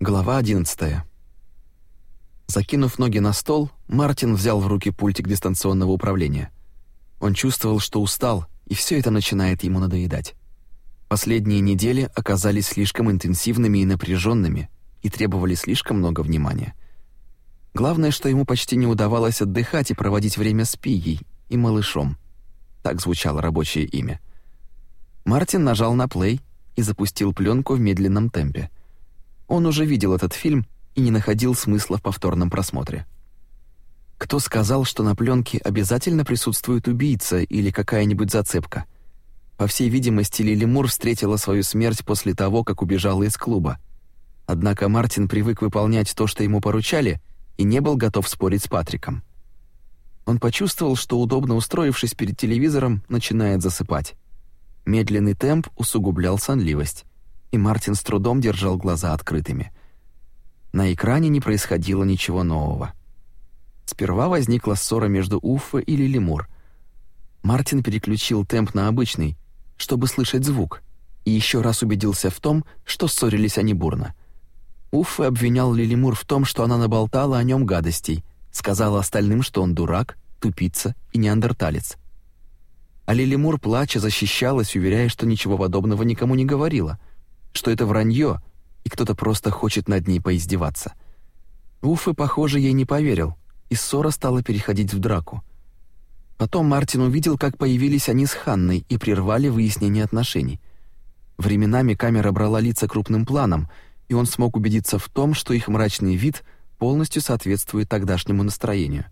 Глава 11. Закинув ноги на стол, Мартин взял в руки пультик дистанционного управления. Он чувствовал, что устал, и все это начинает ему надоедать. Последние недели оказались слишком интенсивными и напряженными и требовали слишком много внимания. Главное, что ему почти не удавалось отдыхать и проводить время с Пией и малышом. Так звучало рабочее имя. Мартин нажал на плей и запустил пленку в медленном темпе. Он уже видел этот фильм и не находил смысла в повторном просмотре. Кто сказал, что на пленке обязательно присутствует убийца или какая-нибудь зацепка — по всей видимости, Лили Мур встретила свою смерть после того, как убежала из клуба. Однако Мартин привык выполнять то, что ему поручали, и не был готов спорить с Патриком. Он почувствовал, что, удобно устроившись перед телевизором, начинает засыпать. Медленный темп усугублял сонливость, и Мартин с трудом держал глаза открытыми. На экране не происходило ничего нового. Сперва возникла ссора между Уффа и Лилимур. Мартин переключил темп на обычный, чтобы слышать звук, и еще раз убедился в том, что ссорились они бурно. Уффе обвинял Лилимур в том, что она наболтала о нем гадостей, сказала остальным, что он дурак, тупица и неандерталец. А Лилимур, плача, защищалась, уверяя, что ничего подобного никому не говорила, что это вранье, и кто-то просто хочет над ней поиздеваться. Уффе, похоже, ей не поверил, и ссора стала переходить в драку. Потом Мартин увидел, как появились они с Ханной и прервали выяснение отношений. Временами камера брала лица крупным планом, и он смог убедиться в том, что их мрачный вид полностью соответствует тогдашнему настроению.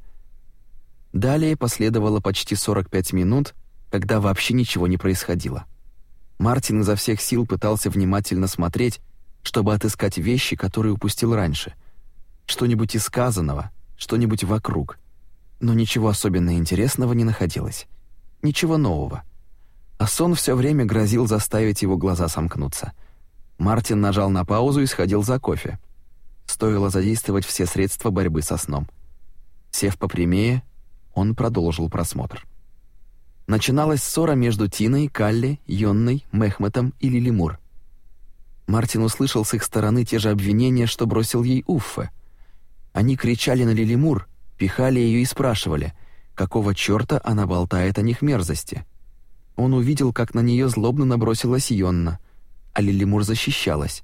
Далее последовало почти 45 минут, когда вообще ничего не происходило. Мартин изо всех сил пытался внимательно смотреть, чтобы отыскать вещи, которые упустил раньше. Что-нибудь из сказанного, что-нибудь вокруг — но ничего особенно интересного не находилось. Ничего нового. А сон все время грозил заставить его глаза сомкнуться. Мартин нажал на паузу и сходил за кофе. Стоило задействовать все средства борьбы со сном. Сев попрямее, он продолжил просмотр. Начиналась ссора между Тиной, Калли, Йонной, Мехметом и Лилимур. Мартин услышал с их стороны те же обвинения, что бросил ей Уффе. Они кричали на Лилимур, пихали ее и спрашивали, какого чёрта она болтает о них мерзости. Он увидел, как на нее злобно набросилась Йонна, а Лилимур защищалась,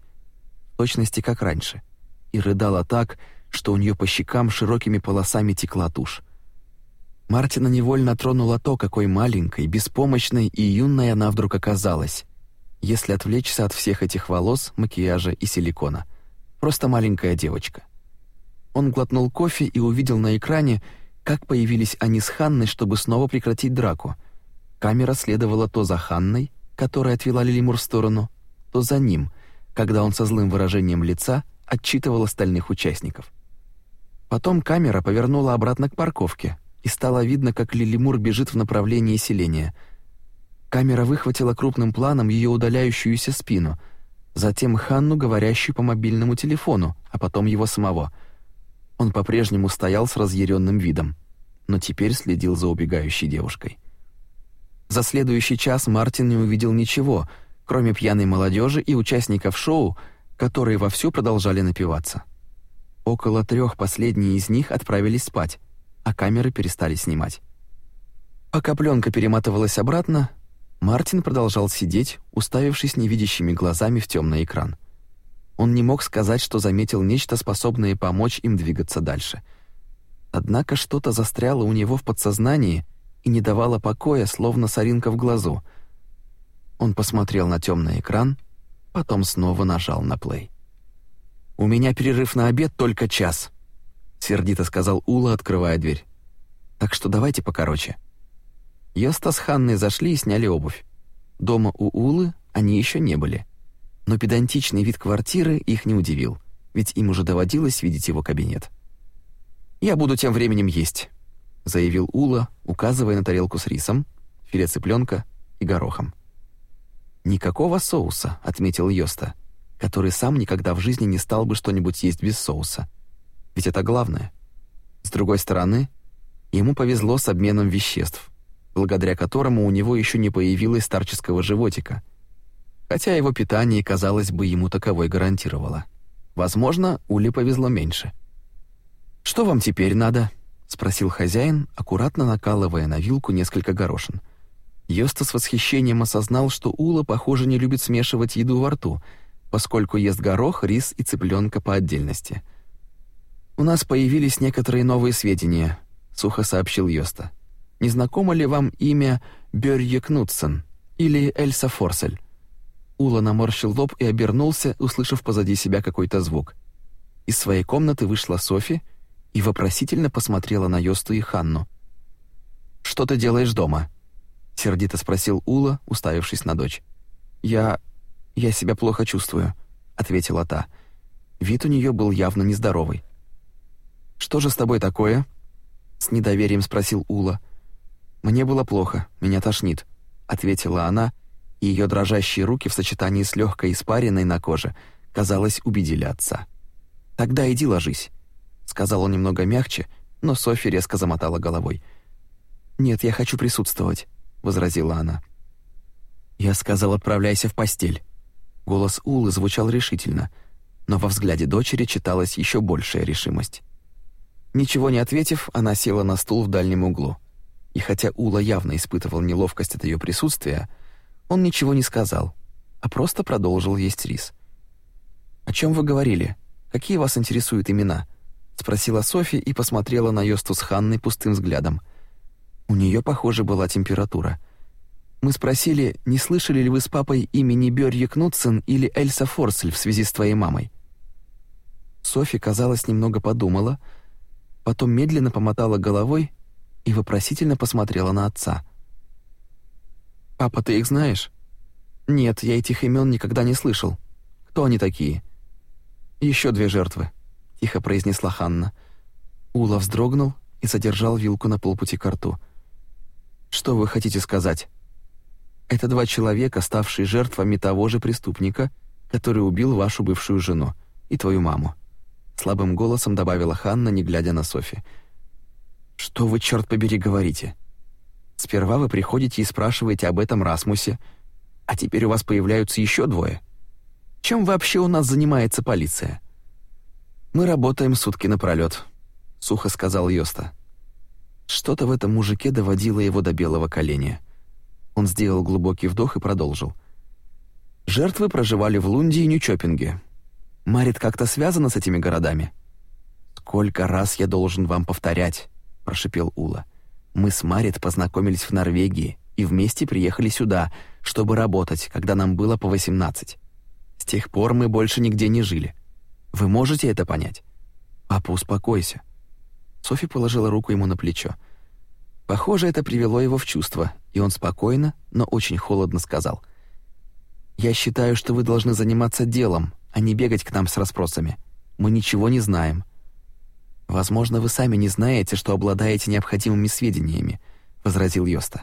в точности как раньше, и рыдала так, что у нее по щекам широкими полосами текла тушь. Мартина невольно тронуло то, какой маленькой, беспомощной и юной она вдруг оказалась, если отвлечься от всех этих волос, макияжа и силикона. Просто маленькая девочка. Он глотнул кофе и увидел на экране, как появились они с Ханной, чтобы снова прекратить драку. Камера следовала то за Ханной, которая отвела Лилимур в сторону, то за ним, когда он со злым выражением лица отчитывал остальных участников. Потом камера повернула обратно к парковке, и стало видно, как Лилимур бежит в направлении селения. Камера выхватила крупным планом ее удаляющуюся спину, затем Ханну, говорящую по мобильному телефону, а потом его самого — он по-прежнему стоял с разъяренным видом, но теперь следил за убегающей девушкой. За следующий час Мартин не увидел ничего, кроме пьяной молодежи и участников шоу, которые вовсю продолжали напиваться. Около трех последние из них отправились спать, а камеры перестали снимать. Пока пленка перематывалась обратно, Мартин продолжал сидеть, уставившись невидящими глазами в темный экран. Он не мог сказать, что заметил нечто, способное помочь им двигаться дальше. Однако что-то застряло у него в подсознании и не давало покоя, словно соринка в глазу. Он посмотрел на темный экран, потом снова нажал на плей. «У меня перерыв на обед только час», — сердито сказал Ула, открывая дверь. «Так что давайте покороче». Йоста с Ханной зашли и сняли обувь. Дома у Улы они еще не были — но педантичный вид квартиры их не удивил, ведь им уже доводилось видеть его кабинет. «Я буду тем временем есть», — заявил Ула, указывая на тарелку с рисом, филе цыпленка и горохом. «Никакого соуса», — отметил Йоста, который сам никогда в жизни не стал бы что-нибудь есть без соуса. Ведь это главное. С другой стороны, ему повезло с обменом веществ, благодаря которому у него еще не появилось старческого животика — хотя его питание, казалось бы, ему таковой гарантировало. Возможно, Уле повезло меньше. «Что вам теперь надо?» — спросил хозяин, аккуратно накалывая на вилку несколько горошин. Йоста с восхищением осознал, что Ула, похоже, не любит смешивать еду во рту, поскольку ест горох, рис и цыпленка по отдельности. «У нас появились некоторые новые сведения», — сухо сообщил Йоста. «Не знакомо ли вам имя Бёрье Кнутсен или Эльса Форсель?» Ула наморщил лоб и обернулся, услышав позади себя какой-то звук. Из своей комнаты вышла Софи и вопросительно посмотрела на Йосту и Ханну. «Что ты делаешь дома?» — сердито спросил Ула, уставившись на дочь. «Я... я себя плохо чувствую», — ответила та. Вид у нее был явно нездоровый. «Что же с тобой такое?» — с недоверием спросил Ула. «Мне было плохо, меня тошнит», — ответила она, и ее дрожащие руки в сочетании с легкой испариной на коже, казалось, убедили отца. «Тогда иди ложись», — сказал он немного мягче, но Софи резко замотала головой. «Нет, я хочу присутствовать», — возразила она. Я сказал, отправляйся в постель. Голос Улы звучал решительно, но во взгляде дочери читалась еще большая решимость. Ничего не ответив, она села на стул в дальнем углу. И хотя Ула явно испытывал неловкость от ее присутствия, он ничего не сказал, а просто продолжил есть рис. «О чем вы говорили? Какие вас интересуют имена?» — спросила Софи и посмотрела на Йосту с Ханной пустым взглядом — у нее, похоже, была температура. Мы спросили, не слышали ли вы с папой имени Бёрье Кнутсен или Эльса Форсель в связи с твоей мамой. Софи, казалось, немного подумала, потом медленно помотала головой и вопросительно посмотрела на отца. «Папа, ты их знаешь?» «Нет, я этих имен никогда не слышал. Кто они такие?» «Еще две жертвы», — тихо произнесла Ханна. Ула вздрогнул и задержал вилку на полпути к рту. Что вы хотите сказать? Это два человека, ставшие жертвами того же преступника, который убил вашу бывшую жену и твою маму. Слабым голосом добавила Ханна, не глядя на Софи. Что вы, черт побери, говорите? Сперва вы приходите и спрашиваете об этом Расмусе, а теперь у вас появляются еще двое. Чем вообще у нас занимается полиция? Мы работаем сутки напролет, сухо сказал Йоста. Что-то в этом мужике доводило его до белого коленя. Он сделал глубокий вдох и продолжил. Жертвы проживали в Лунде и Нью-Чоппинге. Марит как-то связана с этими городами? Сколько раз я должен вам повторять, прошипел Ула. Мы с Марит познакомились в Норвегии и вместе приехали сюда, чтобы работать, когда нам было по 18. С тех пор мы больше нигде не жили. Вы можете это понять? Папа, успокойся. Софи положила руку ему на плечо. Похоже, это привело его в чувство, и он спокойно, но очень холодно сказал: "Я считаю, что вы должны заниматься делом, а не бегать к нам с расспросами. Мы ничего не знаем. Возможно, вы сами не знаете, что обладаете необходимыми сведениями", возразил Йоста.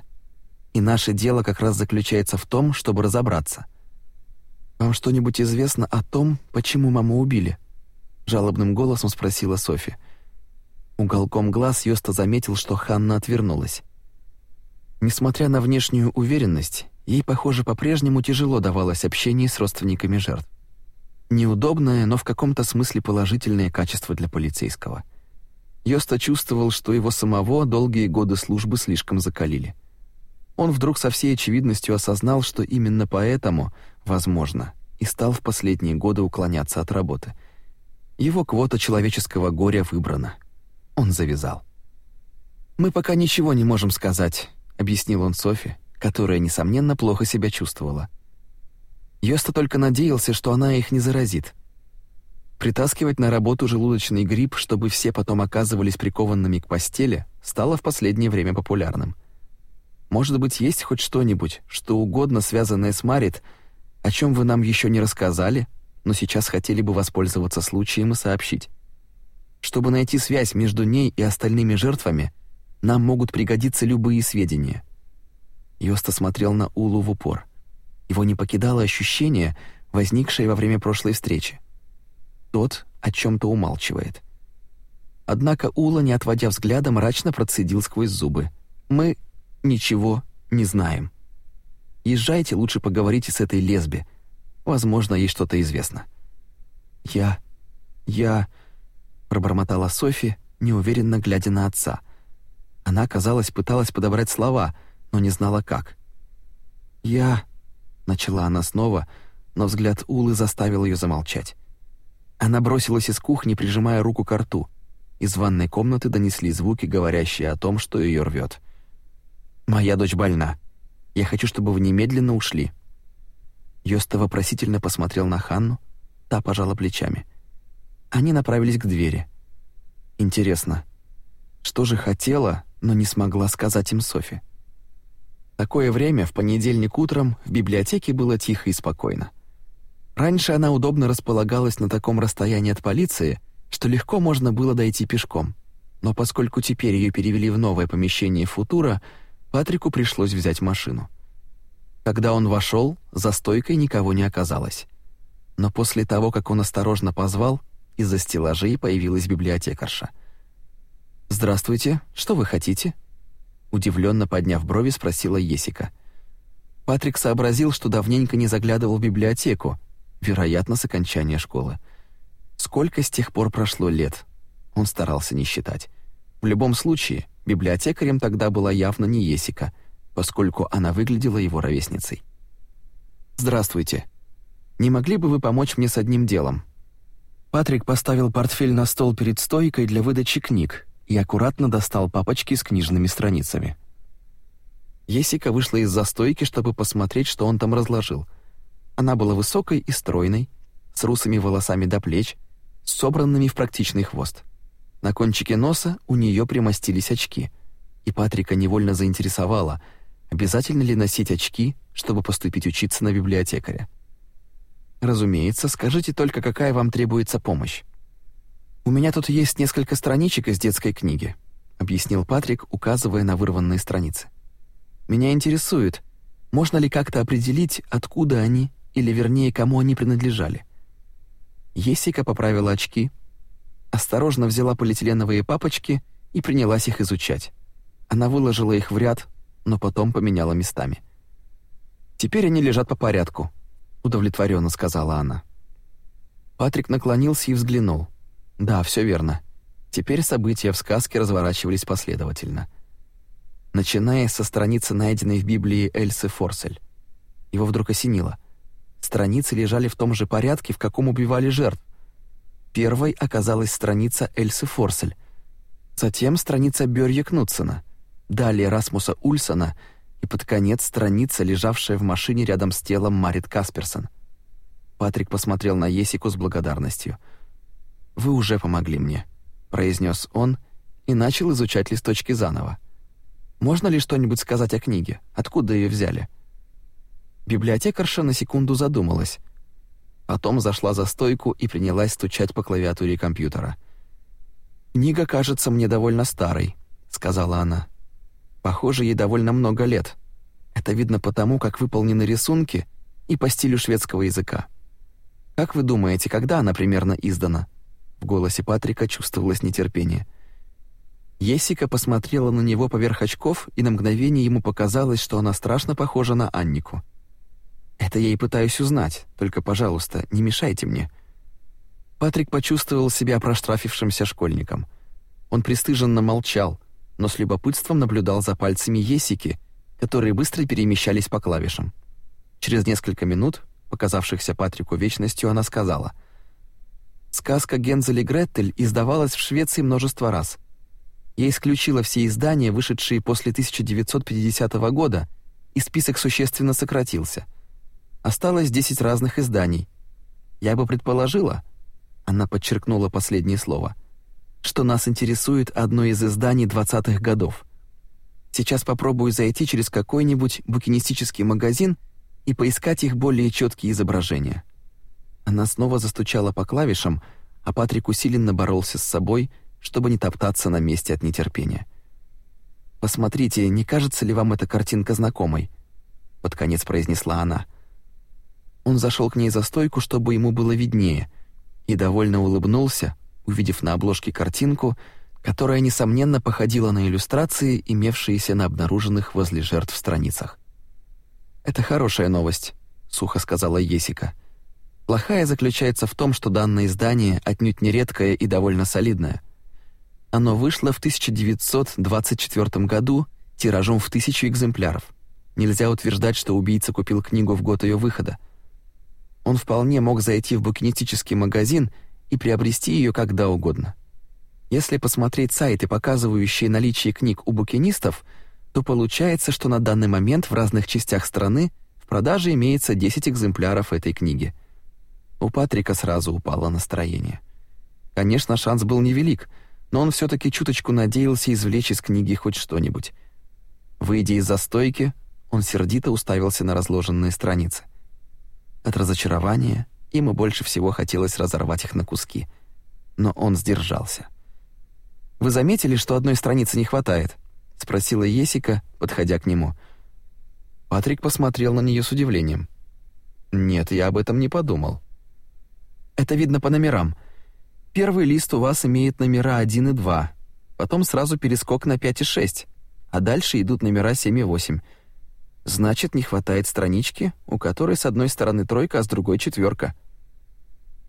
"И наше дело как раз заключается в том, чтобы разобраться. Вам что-нибудь известно о том, почему маму убили?" жалобным голосом спросила Софи. Уголком глаз Йоста заметил, что Ханна отвернулась. Несмотря на внешнюю уверенность, ей, похоже, по-прежнему тяжело давалось общение с родственниками жертв. Неудобное, но в каком-то смысле положительное качество для полицейского. Йоста чувствовал, что его самого долгие годы службы слишком закалили. Он вдруг со всей очевидностью осознал, что именно поэтому, возможно, и стал в последние годы уклоняться от работы. Его квота человеческого горя выбрана — он завязал. «Мы пока ничего не можем сказать», — объяснил он Софи, которая, несомненно, плохо себя чувствовала. Йоста только надеялся, что она их не заразит. Притаскивать на работу желудочный грипп, чтобы все потом оказывались прикованными к постели, стало в последнее время популярным. Может быть, есть хоть что-нибудь, что угодно связанное с Марит, о чем вы нам еще не рассказали, но сейчас хотели бы воспользоваться случаем и сообщить. Чтобы найти связь между ней и остальными жертвами, нам могут пригодиться любые сведения. Йоста смотрел на Улу в упор. Его не покидало ощущение, возникшее во время прошлой встречи. Тот о чем то умалчивает. Однако Ула, не отводя взгляда, мрачно процедил сквозь зубы: "Мы ничего не знаем. Езжайте, лучше поговорите с этой лесби. Возможно, ей что-то известно". "Я «Я...» — пробормотала Софи, неуверенно глядя на отца. Она, казалось, пыталась подобрать слова, но не знала как. «Я...» — начала она снова, но взгляд Улы заставил ее замолчать. Она бросилась из кухни, прижимая руку к рту. Из ванной комнаты донесли звуки, говорящие о том, что ее рвет. «Моя дочь больна. Я хочу, чтобы вы немедленно ушли». Йоста вопросительно посмотрел на Ханну, та пожала плечами. Они направились к двери. Интересно, что же хотела, но не смогла сказать им Софи? Такое время, в понедельник утром, в библиотеке было тихо и спокойно. Раньше она удобно располагалась на таком расстоянии от полиции, что легко можно было дойти пешком. Но поскольку теперь ее перевели в новое помещение Футура, Патрику пришлось взять машину. Когда он вошел, за стойкой никого не оказалось. Но после того, как он осторожно позвал, из-за стеллажей появилась библиотекарша. «Здравствуйте, что вы хотите?» Удивленно подняв брови, спросила Есика. Патрик сообразил, что давненько не заглядывал в библиотеку, вероятно, с окончания школы. Сколько с тех пор прошло лет? Он старался не считать. В любом случае, библиотекарем тогда была явно не Есика — поскольку она выглядела его ровесницей. «Здравствуйте. Не могли бы вы помочь мне с одним делом?» Патрик поставил портфель на стол перед стойкой для выдачи книг и аккуратно достал папочки с книжными страницами. Есика вышла из-за стойки, чтобы посмотреть, что он там разложил. Она была высокой и стройной, с русыми волосами до плеч, собранными в практичный хвост. На кончике носа у нее примостились очки, и Патрика невольно заинтересовало — обязательно ли носить очки, чтобы поступить учиться на библиотекаря. Разумеется, скажите только, какая вам требуется помощь. У меня тут есть несколько страничек из детской книги, объяснил Патрик, указывая на вырванные страницы. Меня интересует, можно ли как-то определить, откуда они, или вернее, кому они принадлежали. Есика поправила очки, осторожно взяла полиэтиленовые папочки и принялась их изучать. Она выложила их в ряд, но потом поменяла местами. «Теперь они лежат по порядку», — удовлетворенно сказала она. Патрик наклонился и взглянул. «Да, все верно. Теперь события в сказке разворачивались последовательно. Начиная со страницы, найденной в Библии Эльсы Форсель. Его вдруг осенило. Страницы лежали в том же порядке, в каком убивали жертв. Первой оказалась страница Эльсы Форсель, затем страница Бёрье Кнутсена — далее Расмуса Ульсона и под конец страница, лежавшая в машине рядом с телом Марит Касперсон. Патрик посмотрел на Есику с благодарностью. «Вы уже помогли мне», — произнес он и начал изучать листочки заново. «Можно ли что-нибудь сказать о книге? Откуда ее взяли?» Библиотекарша на секунду задумалась. Потом зашла за стойку и принялась стучать по клавиатуре компьютера. «Книга кажется мне довольно старой», — сказала она. Похоже, ей довольно много лет. Это видно потому, как выполнены рисунки и по стилю шведского языка. Как вы думаете, когда она примерно издана? В голосе Патрика чувствовалось нетерпение. Есика посмотрела на него поверх очков, и на мгновение ему показалось, что она страшно похожа на Аннику. Это я и пытаюсь узнать, только, пожалуйста, не мешайте мне. Патрик почувствовал себя проштрафившимся школьником. Он пристыженно молчал, но с любопытством наблюдал за пальцами Есики, которые быстро перемещались по клавишам. Через несколько минут, показавшихся Патрику вечностью, она сказала: "Сказка Гензель и Гретель издавалась в Швеции множество раз. Я исключила все издания, вышедшие после 1950 года, и список существенно сократился. Осталось 10 разных изданий. Я бы предположила, она подчеркнула последнее слово что нас интересует одно из изданий 20-х годов. Сейчас попробую зайти через какой-нибудь букинистический магазин и поискать их более четкие изображения. Она снова застучала по клавишам, а Патрик усиленно боролся с собой, чтобы не топтаться на месте от нетерпения. Посмотрите, не кажется ли вам эта картинка знакомой? под конец произнесла она. Он зашел к ней за стойку, чтобы ему было виднее, и довольно улыбнулся, увидев на обложке картинку, которая несомненно походила на иллюстрации, имевшиеся на обнаруженных возле жертв страницах. Это хорошая новость, сухо сказала Есика. Плохая заключается в том, что данное издание отнюдь не редкое и довольно солидное. Оно вышло в 1924 году тиражом в тысячу экземпляров. Нельзя утверждать, что убийца купил книгу в год ее выхода. Он вполне мог зайти в букинистический магазин и приобрести ее когда угодно. Если посмотреть сайты, показывающие наличие книг у букинистов, то получается, что на данный момент в разных частях страны в продаже имеется 10 экземпляров этой книги — у Патрика сразу упало настроение. Конечно, шанс был невелик, но он все таки чуточку надеялся извлечь из книги хоть что-нибудь. Выйдя из застойки, он сердито уставился на разложенные страницы. От разочарования ему больше всего хотелось разорвать их на куски, но он сдержался. «Вы заметили, что одной страницы не хватает?» — спросила Есика, подходя к нему. Патрик посмотрел на нее с удивлением. «Нет, я об этом не подумал». Это видно по номерам. Первый лист у вас имеет номера 1 и 2, потом сразу перескок на 5 и 6, а дальше идут номера 7 и 8. Значит, не хватает странички, у которой с одной стороны тройка, а с другой четверка.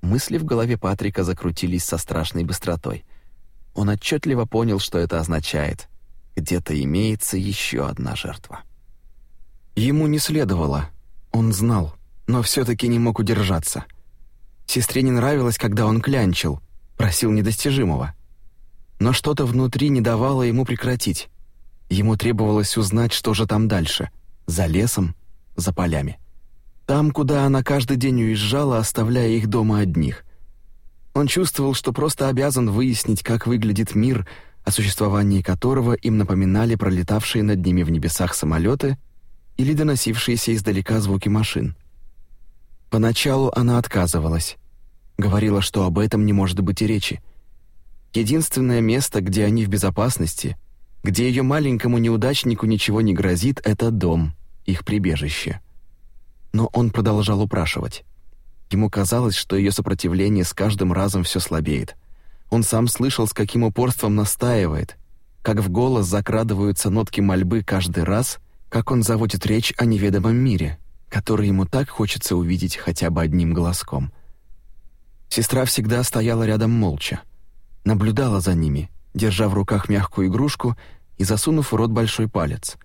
Мысли в голове Патрика закрутились со страшной быстротой. Он отчетливо понял, что это означает. Где-то имеется еще одна жертва. Ему не следовало, он знал, но все таки не мог удержаться — Сестре не нравилось, когда он клянчил, просил недостижимого. Но что-то внутри не давало ему прекратить. Ему требовалось узнать, что же там дальше, за лесом, за полями. Там, куда она каждый день уезжала, оставляя их дома одних. Он чувствовал, что просто обязан выяснить, как выглядит мир, о существовании которого им напоминали пролетавшие над ними в небесах самолеты или доносившиеся издалека звуки машин. Поначалу она отказывалась. Говорила, что об этом не может быть и речи. Единственное место, где они в безопасности, где ее маленькому неудачнику ничего не грозит, это дом, их прибежище. Но он продолжал упрашивать. Ему казалось, что ее сопротивление с каждым разом все слабеет. Он сам слышал, с каким упорством настаивает, как в голос закрадываются нотки мольбы каждый раз, как он заводит речь о неведомом мире — который ему так хочется увидеть хотя бы одним глазком. Сестра всегда стояла рядом молча, наблюдала за ними, держа в руках мягкую игрушку и засунув в рот большой палец.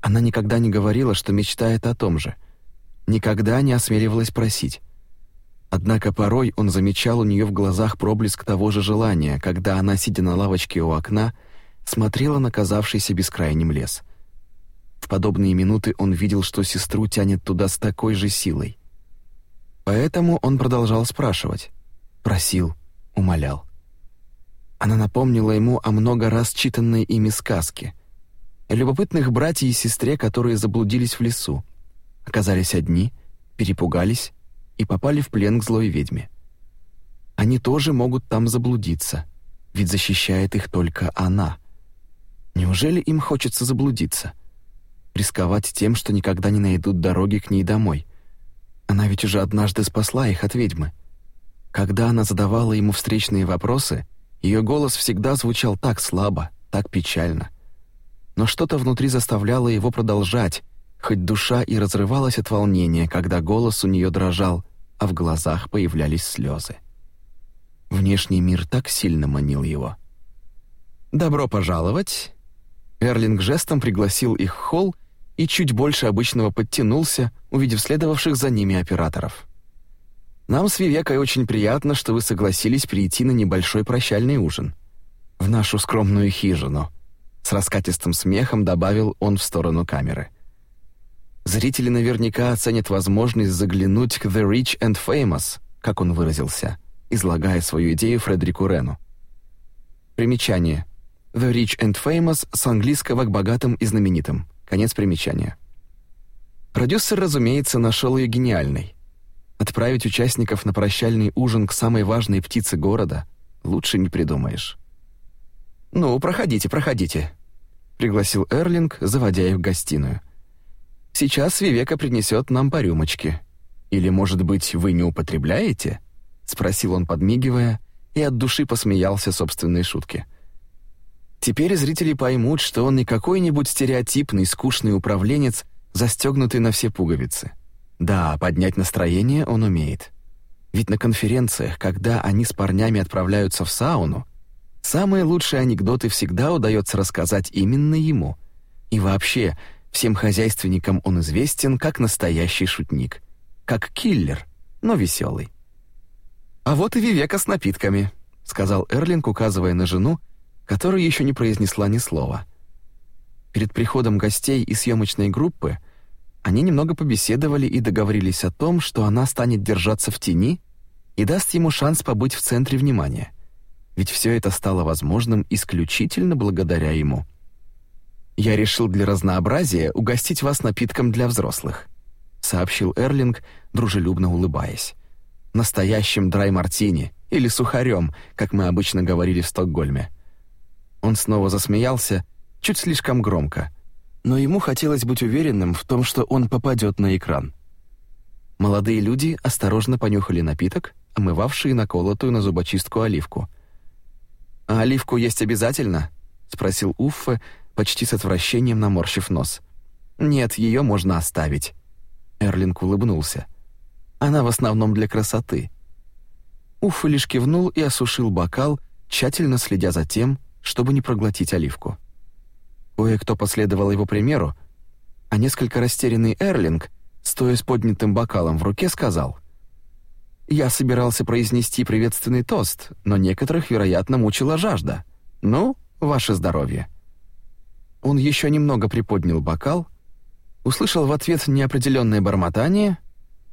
Она никогда не говорила, что мечтает о том же, никогда не осмеливалась просить. Однако порой он замечал у нее в глазах проблеск того же желания, когда она, сидя на лавочке у окна, смотрела на казавшийся бескрайним лес — в подобные минуты он видел, что сестру тянет туда с такой же силой. Поэтому он продолжал спрашивать, просил, умолял. Она напомнила ему о много раз читанной ими сказке, о любопытных братьях и сестре, которые заблудились в лесу, оказались одни, перепугались и попали в плен к злой ведьме. Они тоже могут там заблудиться, ведь защищает их только она. Неужели им хочется заблудиться? — рисковать тем, что никогда не найдут дороги к ней домой. Она ведь уже однажды спасла их от ведьмы. Когда она задавала ему встречные вопросы, ее голос всегда звучал так слабо, так печально. Но что-то внутри заставляло его продолжать, хоть душа и разрывалась от волнения, когда голос у нее дрожал, а в глазах появлялись слезы. Внешний мир так сильно манил его. «Добро пожаловать!» Эрлинг жестом пригласил их в холл и чуть больше обычного подтянулся, увидев следовавших за ними операторов. «Нам с Вивекой очень приятно, что вы согласились прийти на небольшой прощальный ужин. В нашу скромную хижину», — с раскатистым смехом добавил он в сторону камеры. Зрители наверняка оценят возможность заглянуть к «The Rich and Famous», как он выразился, излагая свою идею Фредерику Рену. Примечание. «The Rich and Famous» с английского к богатым и знаменитым. Конец примечания. Продюсер, разумеется, нашел ее гениальной. Отправить участников на прощальный ужин к самой важной птице города лучше не придумаешь. «Ну, проходите, проходите», — пригласил Эрлинг, заводя их в гостиную. «Сейчас Вивека принесет нам по рюмочке. Или, может быть, вы не употребляете?» — спросил он, подмигивая, и от души посмеялся собственной шутке. Теперь зрители поймут, что он не какой-нибудь стереотипный, скучный управленец, застегнутый на все пуговицы. Да, поднять настроение он умеет. Ведь на конференциях, когда они с парнями отправляются в сауну, самые лучшие анекдоты всегда удается рассказать именно ему. И вообще, всем хозяйственникам он известен как настоящий шутник, как киллер, но веселый. «А вот и Вивека с напитками», — сказал Эрлинг, указывая на жену, которая еще не произнесла ни слова. Перед приходом гостей и съемочной группы они немного побеседовали и договорились о том, что она станет держаться в тени и даст ему шанс побыть в центре внимания. Ведь все это стало возможным исключительно благодаря ему. «Я решил для разнообразия угостить вас напитком для взрослых», сообщил Эрлинг, дружелюбно улыбаясь. «Настоящим драй-мартини или сухарем, как мы обычно говорили в Стокгольме». Он снова засмеялся, чуть слишком громко, но ему хотелось быть уверенным в том, что он попадет на экран. Молодые люди осторожно понюхали напиток, омывавший наколотую на зубочистку оливку. «А оливку есть обязательно?» — спросил Уффе, почти с отвращением наморщив нос. «Нет, ее можно оставить». Эрлинг улыбнулся. «Она в основном для красоты». Уффе лишь кивнул и осушил бокал, тщательно следя за тем, чтобы не проглотить оливку. Кое-кто последовал его примеру, а несколько растерянный Эрлинг, стоя с поднятым бокалом в руке, сказал «Я собирался произнести приветственный тост, но некоторых, вероятно, мучила жажда. Ну, ваше здоровье». Он еще немного приподнял бокал, услышал в ответ неопределенное бормотание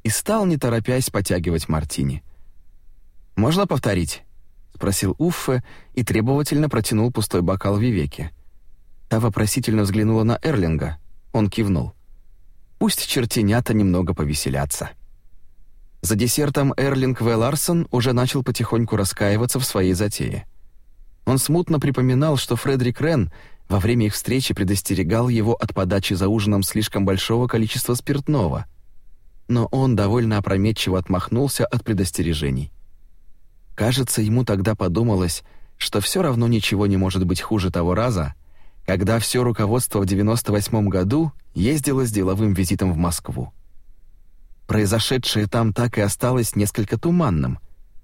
и стал, не торопясь, потягивать мартини. «Можно повторить?» — спросил Уффе и требовательно протянул пустой бокал Вивеке. Та вопросительно взглянула на Эрлинга. Он кивнул. «Пусть чертенята немного повеселятся». За десертом Эрлинг В. Ларсон уже начал потихоньку раскаиваться в своей затее. Он смутно припоминал, что Фредерик Рен во время их встречи предостерегал его от подачи за ужином слишком большого количества спиртного. Но он довольно опрометчиво отмахнулся от предостережений. Кажется, ему тогда подумалось, что все равно ничего не может быть хуже того раза, когда все руководство в 98 году ездило с деловым визитом в Москву. Произошедшее там так и осталось несколько туманным.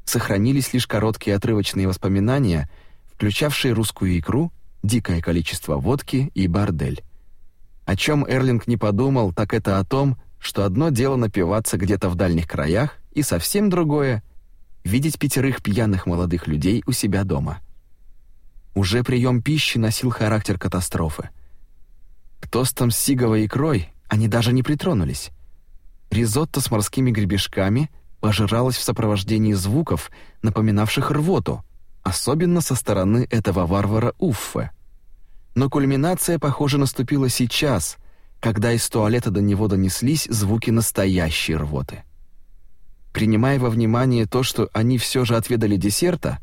Сохранились лишь короткие отрывочные воспоминания, включавшие русскую икру, дикое количество водки и бордель. О чем Эрлинг не подумал, так это о том, что одно дело напиваться где-то в дальних краях, и совсем другое — видеть пятерых пьяных молодых людей у себя дома — уже прием пищи носил характер катастрофы. К тостам с сиговой икрой они даже не притронулись. Ризотто с морскими гребешками пожиралось в сопровождении звуков, напоминавших рвоту, особенно со стороны этого варвара Уффе. Но кульминация, похоже, наступила сейчас, когда из туалета до него донеслись звуки настоящей рвоты. Принимая во внимание то, что они все же отведали десерта,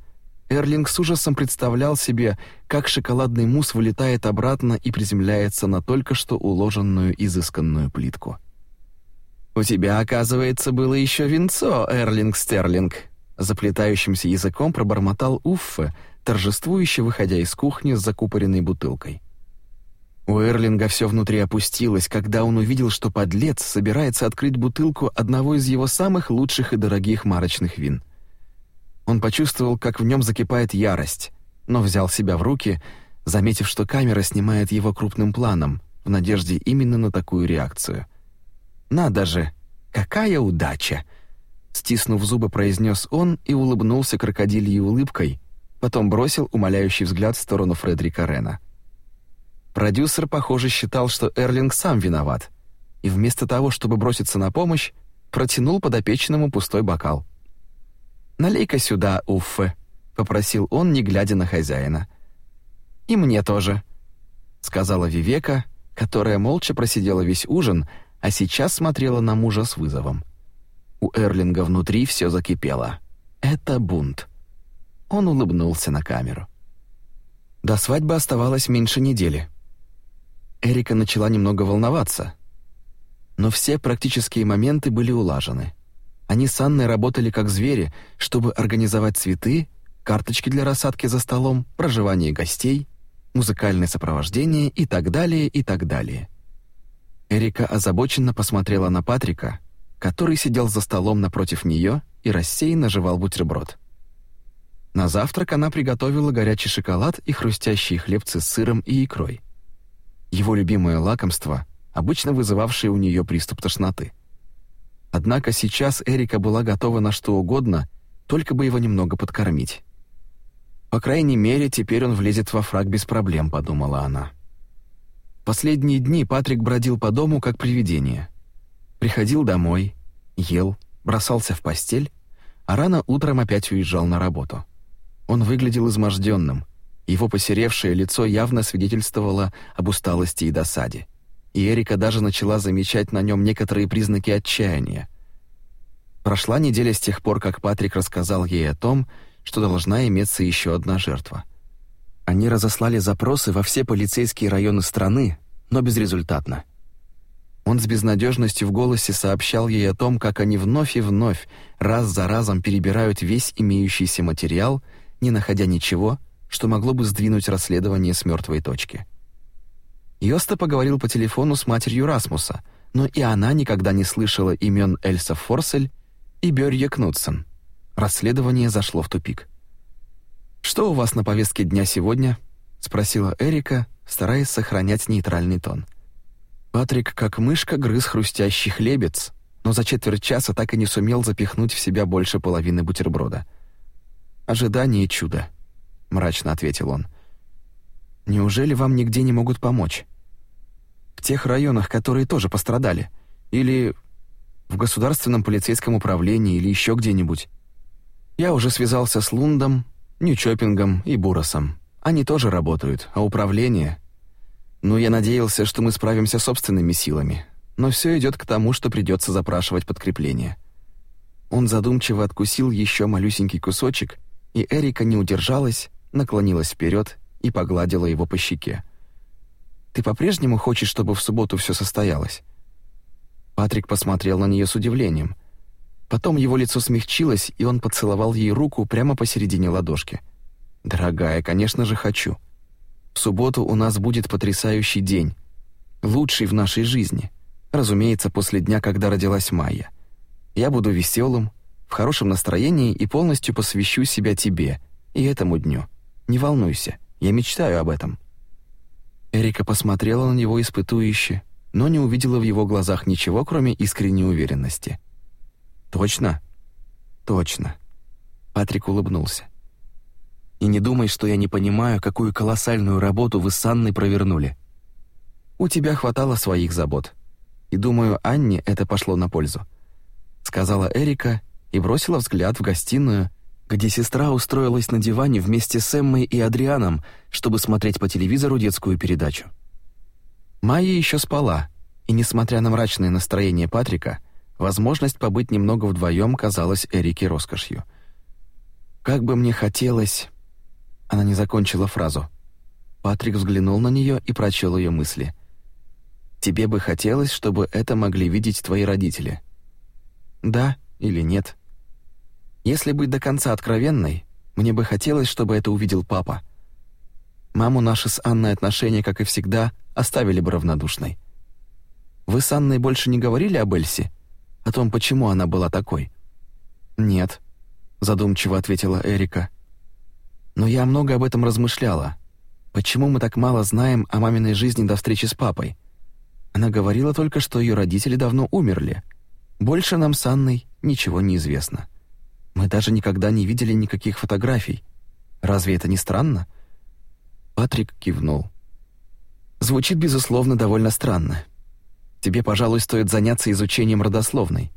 Эрлинг с ужасом представлял себе, как шоколадный мусс вылетает обратно и приземляется на только что уложенную изысканную плитку. «У тебя, оказывается, было еще винцо, Эрлинг Стерлинг», заплетающимся языком пробормотал Уффе, торжествующе выходя из кухни с закупоренной бутылкой. У Эрлинга все внутри опустилось, когда он увидел, что подлец собирается открыть бутылку одного из его самых лучших и дорогих марочных вин — он почувствовал, как в нем закипает ярость, но взял себя в руки, заметив, что камера снимает его крупным планом, в надежде именно на такую реакцию. «Надо же! Какая удача!» Стиснув зубы, произнес он и улыбнулся крокодильей улыбкой, потом бросил умоляющий взгляд в сторону Фредерика Рена. Продюсер, похоже, считал, что Эрлинг сам виноват, и вместо того, чтобы броситься на помощь, протянул подопечному пустой бокал. «Налей-ка сюда, Уффе», — попросил он, не глядя на хозяина. «И мне тоже», — сказала Вивека, которая молча просидела весь ужин, а сейчас смотрела на мужа с вызовом. У Эрлинга внутри все закипело. Это бунт. Он улыбнулся на камеру. До свадьбы оставалось меньше недели. Эрика начала немного волноваться, но все практические моменты были улажены. Они с Анной работали как звери, чтобы организовать цветы, карточки для рассадки за столом, проживание гостей, музыкальное сопровождение и так далее, и так далее. Эрика озабоченно посмотрела на Патрика, который сидел за столом напротив нее и рассеянно жевал бутерброд. На завтрак она приготовила горячий шоколад и хрустящие хлебцы с сыром и икрой. Его любимое лакомство, обычно вызывавшее у нее приступ тошноты. Однако сейчас Эрика была готова на что угодно, только бы его немного подкормить. По крайней мере, теперь он влезет во фраг без проблем, подумала она. Последние дни Патрик бродил по дому как привидение. Приходил домой, ел, бросался в постель, а рано утром опять уезжал на работу. Он выглядел изможденным. Его посеревшее лицо явно свидетельствовало об усталости и досаде. И Эрика даже начала замечать на нем некоторые признаки отчаяния. Прошла неделя с тех пор, как Патрик рассказал ей о том, что должна иметься еще одна жертва. Они разослали запросы во все полицейские районы страны, но безрезультатно. Он с безнадежностью в голосе сообщал ей о том, как они вновь и вновь, раз за разом перебирают весь имеющийся материал — не находя ничего, что могло бы сдвинуть расследование с мертвой точки. Йоста поговорил по телефону с матерью Расмуса, но и она никогда не слышала имен Эльса Форсель и Бёрье Кнутсен. Расследование зашло в тупик. «Что у вас на повестке дня сегодня?» — спросила Эрика, стараясь сохранять нейтральный тон. Патрик, как мышка, грыз хрустящий хлебец, но за четверть часа так и не сумел запихнуть в себя больше половины бутерброда — «Ожидание чуда», — мрачно ответил он. «Неужели вам нигде не могут помочь? В тех районах, которые тоже пострадали? Или в государственном полицейском управлении, или еще где-нибудь? Я уже связался с Лундом, Ньючопингом и Буросом. Они тоже работают, а управление... Ну, я надеялся, что мы справимся собственными силами, но все идет к тому, что придется запрашивать подкрепление». Он задумчиво откусил еще малюсенький кусочек и Эрика не удержалась, наклонилась вперед и погладила его по щеке. «Ты по-прежнему хочешь, чтобы в субботу все состоялось?» Патрик посмотрел на нее с удивлением. Потом его лицо смягчилось, и он поцеловал ей руку прямо посередине ладошки. «Дорогая, конечно же, хочу. В субботу у нас будет потрясающий день. Лучший в нашей жизни. Разумеется, после дня, когда родилась Майя. Я буду веселым, в хорошем настроении и полностью посвящу себя тебе и этому дню. Не волнуйся, я мечтаю об этом». Эрика посмотрела на него испытующе, но не увидела в его глазах ничего, кроме искренней уверенности. «Точно?» «Точно». Патрик улыбнулся. «И не думай, что я не понимаю, какую колоссальную работу вы с Анной провернули. У тебя хватало своих забот. И думаю, Анне это пошло на пользу», — сказала Эрика и бросила взгляд в гостиную, где сестра устроилась на диване вместе с Эммой и Адрианом, чтобы смотреть по телевизору детскую передачу. Майя еще спала, и, несмотря на мрачное настроение Патрика, возможность побыть немного вдвоем казалась Эрике роскошью. «Как бы мне хотелось...» Она не закончила фразу. Патрик взглянул на нее и прочел ее мысли. «Тебе бы хотелось, чтобы это могли видеть твои родители?» «Да или нет?» Если быть до конца откровенной, мне бы хотелось, чтобы это увидел папа. Маму наши с Анной отношения, как и всегда, оставили бы равнодушной. Вы с Анной больше не говорили об Эльсе? О том, почему она была такой? Нет, задумчиво ответила Эрика. Но я много об этом размышляла. Почему мы так мало знаем о маминой жизни до встречи с папой? Она говорила только, что ее родители давно умерли. Больше нам с Анной ничего не известно. Мы даже никогда не видели никаких фотографий. Разве это не странно?» Патрик кивнул. «Звучит, безусловно, довольно странно. Тебе, пожалуй, стоит заняться изучением родословной.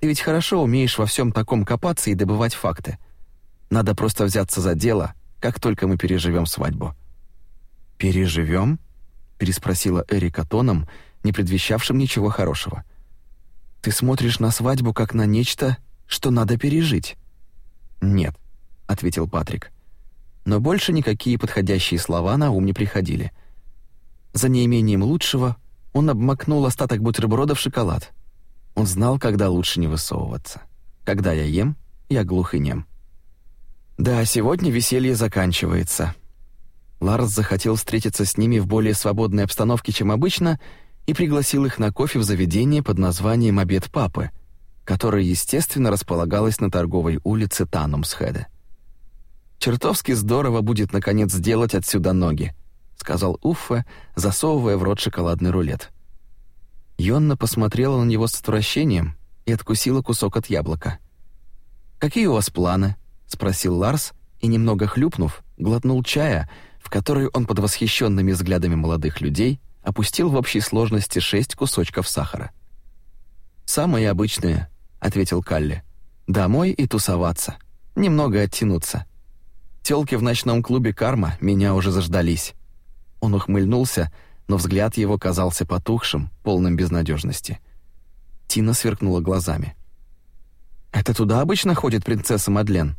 Ты ведь хорошо умеешь во всем таком копаться и добывать факты. Надо просто взяться за дело, как только мы переживем свадьбу». «Переживем?» — переспросила Эрика тоном, не предвещавшим ничего хорошего. «Ты смотришь на свадьбу как на нечто, что надо пережить». «Нет», — ответил Патрик. Но больше никакие подходящие слова на ум не приходили. За неимением лучшего он обмакнул остаток бутерброда в шоколад. Он знал, когда лучше не высовываться. Когда я ем, я глух и нем. Да, сегодня веселье заканчивается. Ларс захотел встретиться с ними в более свободной обстановке, чем обычно, и пригласил их на кофе в заведение под названием «Обед папы», которая, естественно, располагалась на торговой улице Танумсхеде. «Чертовски здорово будет, наконец, сделать отсюда ноги», — сказал Уффе, засовывая в рот шоколадный рулет. Йонна посмотрела на него с отвращением и откусила кусок от яблока. «Какие у вас планы?» — спросил Ларс и, немного хлюпнув, глотнул чая, в который он под восхищенными взглядами молодых людей опустил в общей сложности шесть кусочков сахара. «Самые обычные», — ответил Калли. «Домой и тусоваться. Немного оттянуться. Тёлки в ночном клубе «Карма» меня уже заждались». Он ухмыльнулся, но взгляд его казался потухшим, полным безнадежности. Тина сверкнула глазами. «Это туда обычно ходит принцесса Мадлен?»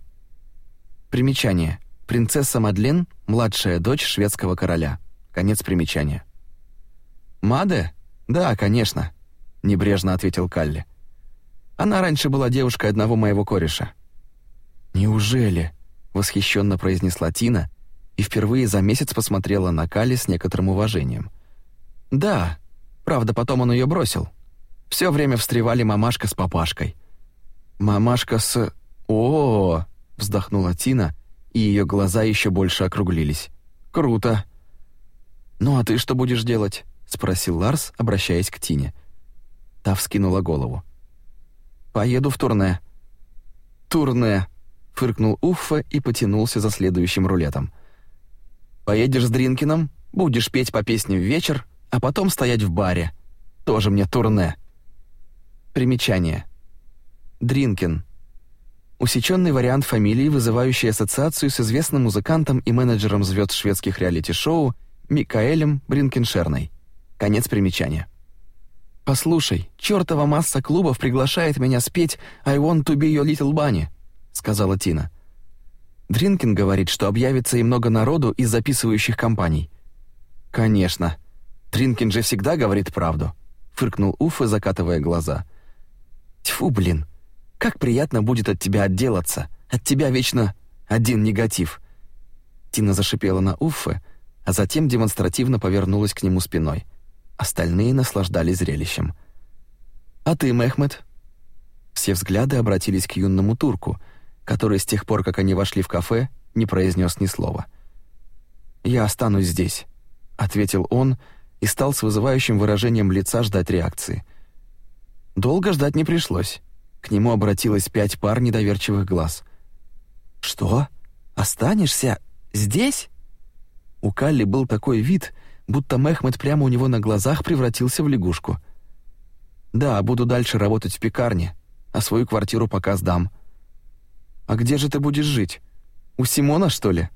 Примечание. Принцесса Мадлен – младшая дочь шведского короля. Конец примечания. «Маде? Да, конечно», — небрежно ответил Калли. «Она раньше была девушкой одного моего кореша». «Неужели?» — восхищенно произнесла Тина и впервые за месяц посмотрела на Калли с некоторым уважением. «Да, правда, потом он ее бросил. Все время встревали мамашка с папашкой». «Мамашка с... -о вздохнула Тина, и ее глаза еще больше округлились. «Круто!» «Ну а ты что будешь делать?» — спросил Ларс, обращаясь к Тине. Та вскинула голову. «Поеду в турне». «Турне!» — фыркнул Уффе и потянулся за следующим рулетом. «Поедешь с Дринкином, будешь петь по песне в вечер, а потом стоять в баре. Тоже мне турне». Примечание. Дринкин. Усеченный вариант фамилии, вызывающий ассоциацию с известным музыкантом и менеджером звезд шведских реалити-шоу Микаэлем Бринкеншерной. Конец примечания. «Послушай, чертова масса клубов приглашает меня спеть «I want to be your little bunny», — сказала Тина. Дринкин говорит, что объявится и много народу из записывающих компаний. «Конечно. Дринкин же всегда говорит правду», — фыркнул Уфа, закатывая глаза. «Тьфу, блин, как приятно будет от тебя отделаться. От тебя вечно один негатив». Тина зашипела на Уффе, а затем демонстративно повернулась к нему спиной — Остальные наслаждались зрелищем. «А ты, Мехмед?» Все взгляды обратились к юному турку, который с тех пор, как они вошли в кафе, не произнес ни слова. «Я останусь здесь», — ответил он и стал с вызывающим выражением лица ждать реакции. Долго ждать не пришлось. К нему обратилось пять пар недоверчивых глаз. «Что? Останешься здесь?» У Калли был такой вид — будто Мехмед прямо у него на глазах превратился в лягушку. «Да, буду дальше работать в пекарне, а свою квартиру пока сдам». «А где же ты будешь жить? У Симона, что ли?»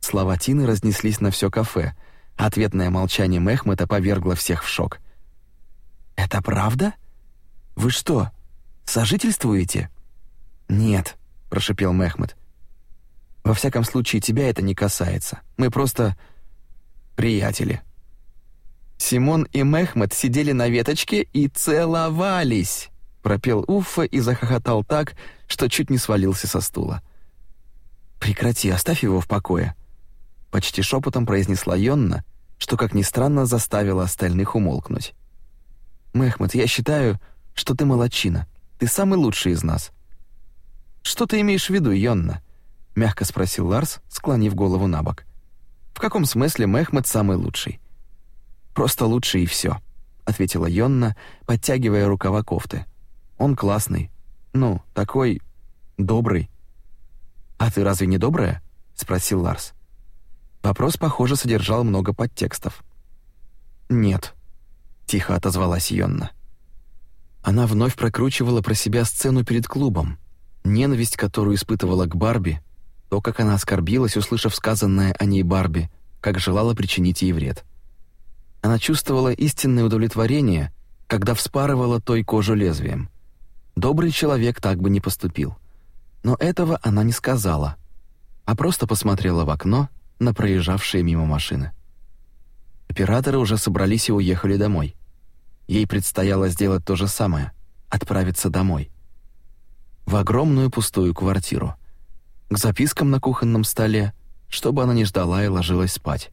Слова Тины разнеслись на все кафе, ответное молчание Мехмета повергло всех в шок. «Это правда? Вы что, сожительствуете?» «Нет», — прошипел Мехмед. «Во всяком случае, тебя это не касается. Мы просто приятели. Симон и Мехмед сидели на веточке и целовались, пропел Уффа и захохотал так, что чуть не свалился со стула. «Прекрати, оставь его в покое», — почти шепотом произнесла Йонна, что, как ни странно, заставило остальных умолкнуть. «Мехмед, я считаю, что ты молодчина. Ты самый лучший из нас». «Что ты имеешь в виду, Йонна?» — мягко спросил Ларс, склонив голову на бок. В каком смысле Мехмед самый лучший? Просто лучший и все, ответила Йонна, подтягивая рукава кофты. Он классный. Ну, такой добрый. А ты разве не добрая? спросил Ларс. Вопрос, похоже, содержал много подтекстов. Нет, тихо отозвалась Йонна. Она вновь прокручивала про себя сцену перед клубом. Ненависть, которую испытывала к Барби, то, как она оскорбилась, услышав сказанное о ней Барби, как желала причинить ей вред. Она чувствовала истинное удовлетворение, когда вспарывала той кожу лезвием. Добрый человек так бы не поступил. Но этого она не сказала, а просто посмотрела в окно на проезжавшие мимо машины. Операторы уже собрались и уехали домой. Ей предстояло сделать то же самое — отправиться домой. В огромную пустую квартиру к запискам на кухонном столе, чтобы она не ждала и ложилась спать,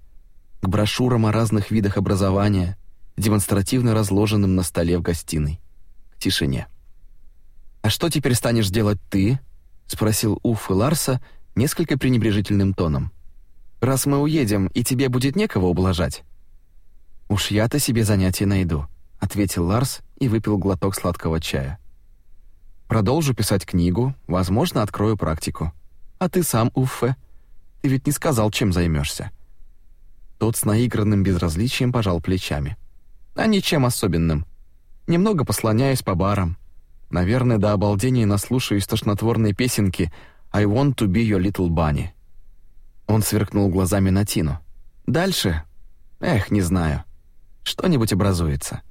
к брошюрам о разных видах образования, демонстративно разложенным на столе в гостиной, к тишине. «А что теперь станешь делать ты?» — спросил Уф и Ларса несколько пренебрежительным тоном. «Раз мы уедем, и тебе будет некого ублажать». «Уж я-то себе занятие найду», — ответил Ларс и выпил глоток сладкого чая. «Продолжу писать книгу, возможно, открою практику. А ты сам, Уффе, ты ведь не сказал, чем займешься. Тот с наигранным безразличием пожал плечами. «А ничем особенным. Немного послоняюсь по барам. Наверное, до обалдения наслушаюсь тошнотворной песенки «I want to be your little bunny». Он сверкнул глазами на Тину. «Дальше? Эх, не знаю. Что-нибудь образуется».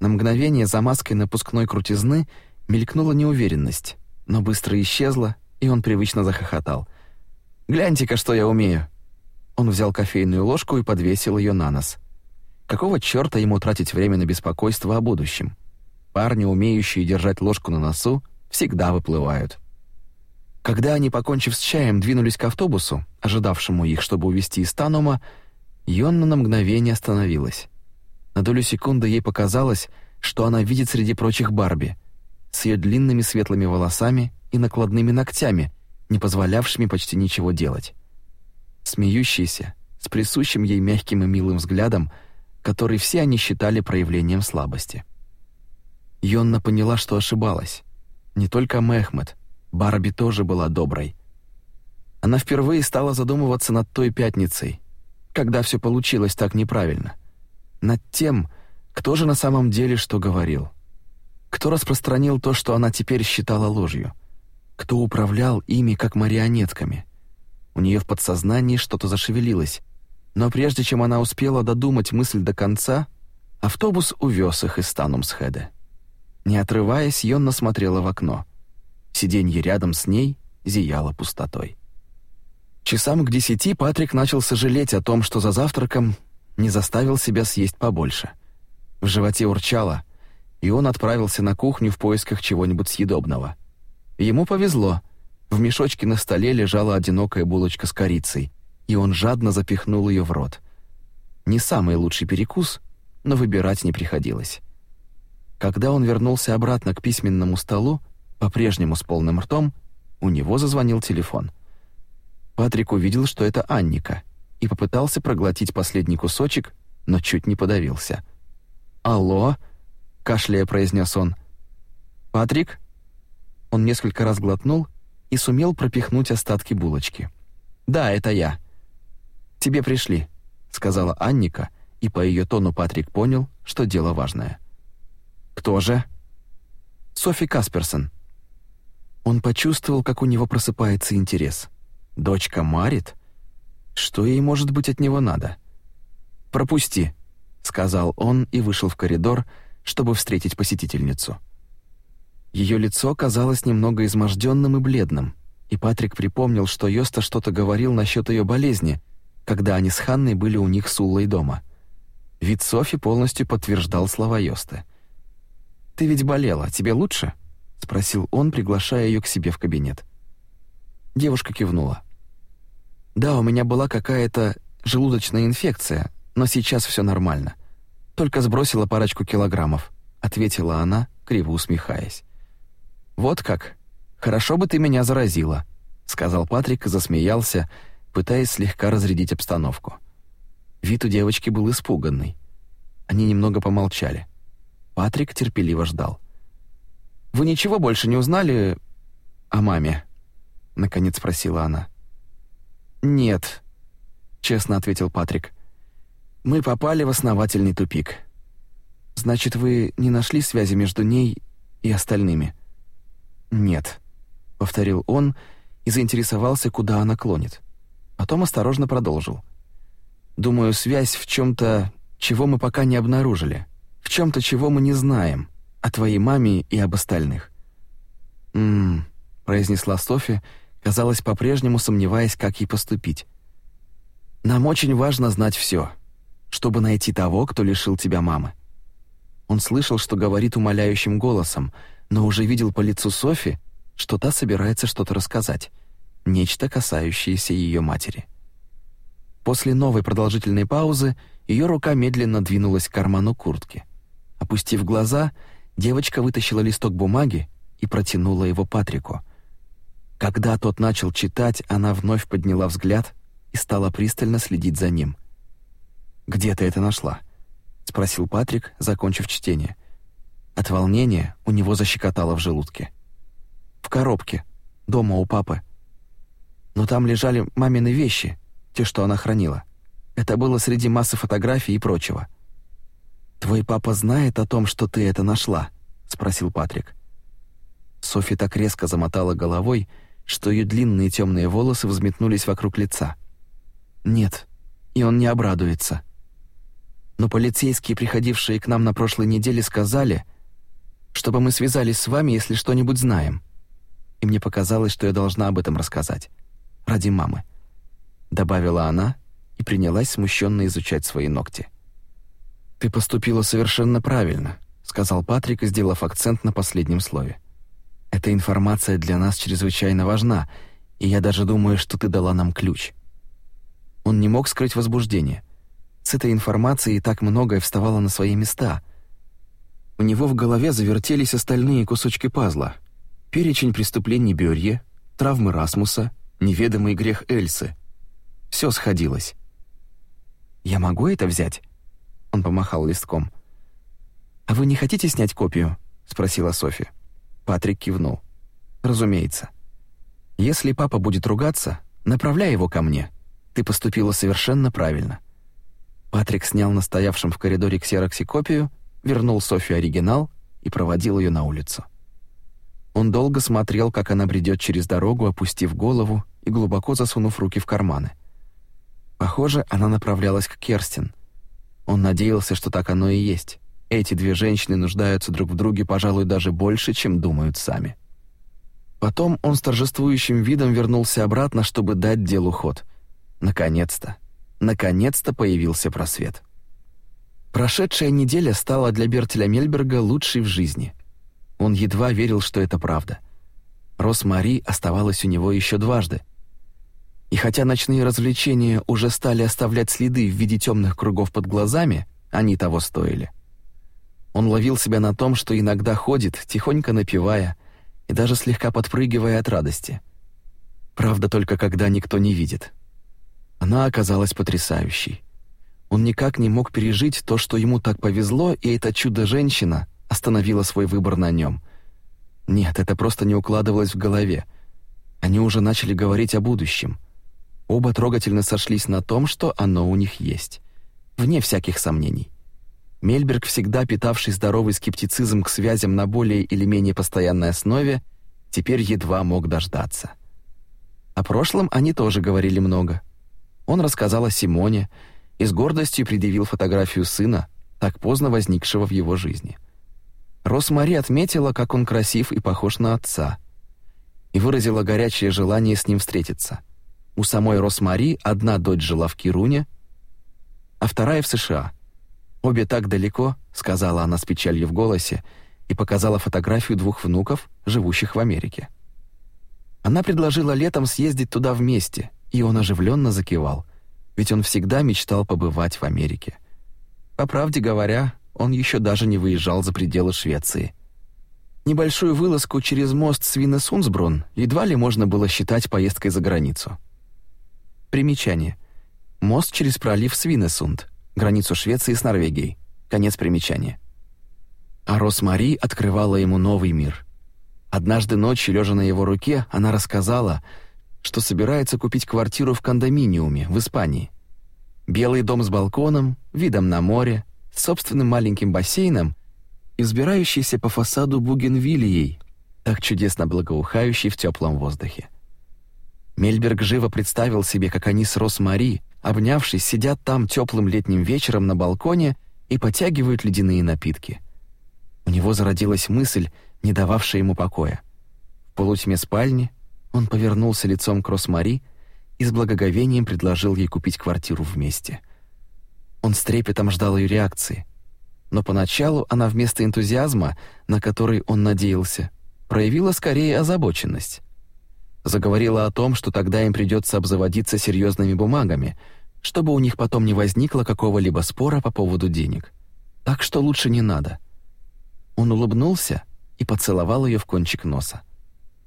На мгновение за маской напускной крутизны мелькнула неуверенность, но быстро исчезла, и он привычно захохотал. «Гляньте-ка, что я умею!» Он взял кофейную ложку и подвесил ее на нос. Какого чёрта ему тратить время на беспокойство о будущем? Парни, умеющие держать ложку на носу, всегда выплывают. Когда они, покончив с чаем, двинулись к автобусу, ожидавшему их, чтобы увезти из Танума, Йонна на мгновение остановилась. На долю секунды ей показалось, что она видит среди прочих Барби с ее длинными светлыми волосами и накладными ногтями, не позволявшими почти ничего делать. Смеющийся, с присущим ей мягким и милым взглядом, который все они считали проявлением слабости. Йонна поняла, что ошибалась. Не только Мехмед, Барби тоже была доброй. Она впервые стала задумываться над той пятницей, когда все получилось так неправильно. Над тем, кто же на самом деле что говорил. Кто распространил то, что она теперь считала ложью. Кто управлял ими как марионетками. У нее в подсознании что-то зашевелилось. Но прежде чем она успела додумать мысль до конца, автобус увез их из Станумсхеда. Не отрываясь, Йонна смотрела в окно. Сиденье рядом с ней зияло пустотой. Часам к десяти Патрик начал сожалеть о том, что за завтраком не заставил себя съесть побольше. В животе урчало, и он отправился на кухню в поисках чего-нибудь съедобного. Ему повезло. В мешочке на столе лежала одинокая булочка с корицей, и он жадно запихнул ее в рот. Не самый лучший перекус, но выбирать не приходилось. Когда он вернулся обратно к письменному столу, по-прежнему с полным ртом, у него зазвонил телефон. Патрик увидел, что это Анника, и попытался проглотить последний кусочек, но чуть не подавился. «Алло?» — кашляя произнес он. «Патрик?» Он несколько раз глотнул и сумел пропихнуть остатки булочки. «Да, это я». «Тебе пришли», — сказала Анника, и по ее тону Патрик понял, что дело важное. «Кто же?» «Софи Касперсон». Он почувствовал, как у него просыпается интерес. «Дочка Марит? Что ей, может быть, от него надо?» «Пропусти», — сказал он и вышел в коридор, чтобы встретить посетительницу. Ее лицо казалось немного изможденным и бледным, и Патрик припомнил, что Йоста что-то говорил насчет ее болезни, когда они с Ханной были у них с Уллой дома. Вид Софи полностью подтверждал слова Йосты. «Ты ведь болела, тебе лучше?» — спросил он, приглашая ее к себе в кабинет. Девушка кивнула. «Да, у меня была какая-то желудочная инфекция, но сейчас все нормально. Только сбросила парочку килограммов», — ответила она, криво усмехаясь. «Вот как? Хорошо бы ты меня заразила», — сказал Патрик и засмеялся, пытаясь слегка разрядить обстановку. Вид у девочки был испуганный. Они немного помолчали. Патрик терпеливо ждал. «Вы ничего больше не узнали о маме?» — наконец спросила она. «Нет», — честно ответил Патрик. «Мы попали в основательный тупик. Значит, вы не нашли связи между ней и остальными?» «Нет», — повторил он и заинтересовался, куда она клонит. Потом осторожно продолжил. «Думаю, связь в чем то чего мы пока не обнаружили в чем-то, чего мы не знаем, о твоей маме и об остальных». «М-м», произнесла Софи, казалось, по-прежнему сомневаясь, как ей поступить. «Нам очень важно знать все, чтобы найти того, кто лишил тебя мамы». Он слышал, что говорит умоляющим голосом, но уже видел по лицу Софи, что та собирается что-то рассказать, нечто касающееся ее матери. После новой продолжительной паузы ее рука медленно двинулась к карману куртки. Опустив глаза, девочка вытащила листок бумаги и протянула его Патрику. Когда тот начал читать, она вновь подняла взгляд и стала пристально следить за ним. «Где ты это нашла?» — спросил Патрик, закончив чтение. От волнения у него защекотало в желудке. «В коробке, дома у папы. Но там лежали мамины вещи, те, что она хранила. Это было среди массы фотографий и прочего». «Твой папа знает о том, что ты это нашла?» — спросил Патрик. Софи так резко замотала головой, что ее длинные темные волосы взметнулись вокруг лица. «Нет, и он не обрадуется», но полицейские, приходившие к нам на прошлой неделе, сказали, чтобы мы связались с вами, если что-нибудь знаем. И мне показалось, что я должна об этом рассказать. Ради мамы. Добавила она и принялась смущенно изучать свои ногти. «Ты поступила совершенно правильно», — сказал Патрик, сделав акцент на последнем слове. «Эта информация для нас чрезвычайно важна, и я даже думаю, что ты дала нам ключ». Он не мог скрыть возбуждение — с этой информацией так многое вставало на свои места. У него в голове завертелись остальные кусочки пазла. Перечень преступлений Бёрье, травмы Расмуса, неведомый грех Эльсы. Все сходилось. «Я могу это взять?» Он помахал листком. «А вы не хотите снять копию?» — спросила Софи. Патрик кивнул. «Разумеется. Если папа будет ругаться, направляй его ко мне. Ты поступила совершенно правильно». Патрик снял на в коридоре ксероксе копию, вернул Софи оригинал и проводил ее на улицу. Он долго смотрел, как она бредет через дорогу, опустив голову и глубоко засунув руки в карманы. Похоже, она направлялась к Керстин. Он надеялся, что так оно и есть. Эти две женщины нуждаются друг в друге, пожалуй, даже больше, чем думают сами. Потом он с торжествующим видом вернулся обратно, чтобы дать делу ход. Наконец-то. Наконец-то появился просвет. Прошедшая неделя стала для Бертеля Мельберга лучшей в жизни. Он едва верил, что это правда. Рос-Мари оставалась у него еще дважды. И хотя ночные развлечения уже стали оставлять следы в виде темных кругов под глазами, они того стоили. Он ловил себя на том, что иногда ходит, тихонько напевая и даже слегка подпрыгивая от радости. Правда, только когда никто не видит. Она оказалась потрясающей. Он никак не мог пережить то, что ему так повезло, и эта чудо-женщина остановила свой выбор на нем. Нет, это просто не укладывалось в голове. Они уже начали говорить о будущем. Оба трогательно сошлись на том, что оно у них есть. Вне всяких сомнений. Мельберг, всегда питавший здоровый скептицизм к связям на более или менее постоянной основе, теперь едва мог дождаться. О прошлом они тоже говорили много — он рассказал о Симоне и с гордостью предъявил фотографию сына, так поздно возникшего в его жизни. Росмари отметила, как он красив и похож на отца, и выразила горячее желание с ним встретиться. У самой Росмари одна дочь жила в Кируне, а вторая в США. Обе так далеко, сказала она с печалью в голосе, и показала фотографию двух внуков, живущих в Америке. Она предложила летом съездить туда вместе — и он оживленно закивал, ведь он всегда мечтал побывать в Америке. По правде говоря, он еще даже не выезжал за пределы Швеции. Небольшую вылазку через мост Свинесунсбрун едва ли можно было считать поездкой за границу. Примечание. Мост через пролив Свинесунд, границу Швеции с Норвегией. Конец примечания. А Росмари открывала ему новый мир. Однажды ночью, лежа на его руке, она рассказала, что собирается купить квартиру в кондоминиуме в Испании. Белый дом с балконом, видом на море, с собственным маленьким бассейном и взбирающийся по фасаду бугенвиллией, так чудесно благоухающий в теплом воздухе. Мельберг живо представил себе, как они с Рос-Мари, обнявшись, сидят там теплым летним вечером на балконе и потягивают ледяные напитки. У него зародилась мысль, не дававшая ему покоя. В полутьме спальни он повернулся лицом к Росмари и с благоговением предложил ей купить квартиру вместе. Он с трепетом ждал ее реакции, но поначалу она вместо энтузиазма, на который он надеялся, проявила скорее озабоченность. Заговорила о том, что тогда им придется обзаводиться серьезными бумагами, чтобы у них потом не возникло какого-либо спора по поводу денег. Так что лучше не надо. Он улыбнулся, и поцеловал ее в кончик носа.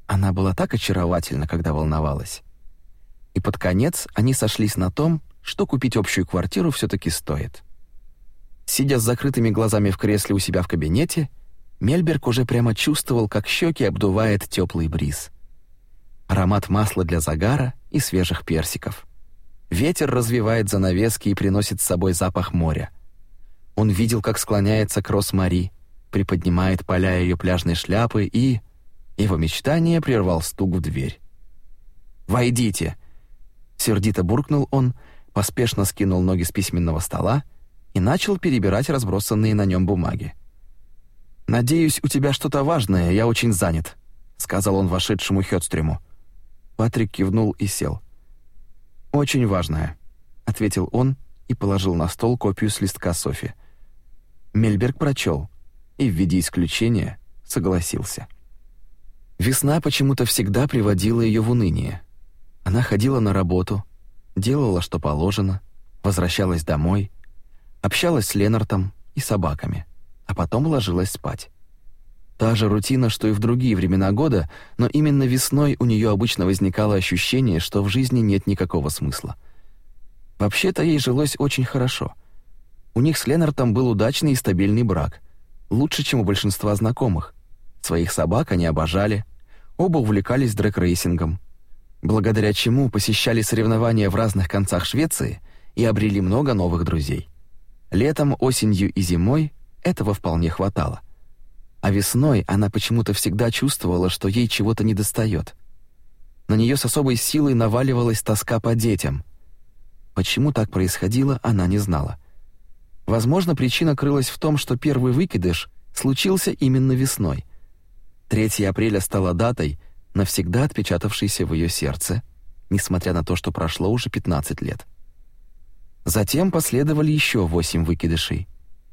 Она была так очаровательна, когда волновалась. И под конец они сошлись на том, что купить общую квартиру все таки стоит. Сидя с закрытыми глазами в кресле у себя в кабинете, Мельберг уже прямо чувствовал, как щеки обдувает теплый бриз. Аромат масла для загара и свежих персиков. Ветер развивает занавески и приносит с собой запах моря. Он видел, как склоняется к Рос-Мари, приподнимает поля ее пляжной шляпы и... Его мечтание прервал стук в дверь. «Войдите!» Сердито буркнул он, поспешно скинул ноги с письменного стола и начал перебирать разбросанные на нем бумаги. «Надеюсь, у тебя что-то важное, я очень занят», — сказал он вошедшему Хёдстрему. Патрик кивнул и сел. «Очень важное», — ответил он и положил на стол копию с листка Софи. Мельберг прочел и в виде исключения согласился. Весна почему-то всегда приводила ее в уныние. Она ходила на работу, делала, что положено, возвращалась домой, общалась с Ленартом и собаками, а потом ложилась спать. Та же рутина, что и в другие времена года, но именно весной у нее обычно возникало ощущение, что в жизни нет никакого смысла. Вообще-то ей жилось очень хорошо. У них с Ленартом был удачный и стабильный брак, лучше, чем у большинства знакомых. Своих собак они обожали, оба увлекались дрэг-рейсингом, благодаря чему посещали соревнования в разных концах Швеции и обрели много новых друзей. Летом, осенью и зимой этого вполне хватало. А весной она почему-то всегда чувствовала, что ей чего-то недостает. На нее с особой силой наваливалась тоска по детям. Почему так происходило, она не знала. Возможно, причина крылась в том, что первый выкидыш случился именно весной. 3 апреля стала датой, навсегда отпечатавшейся в ее сердце, несмотря на то, что прошло уже 15 лет. Затем последовали еще восемь выкидышей,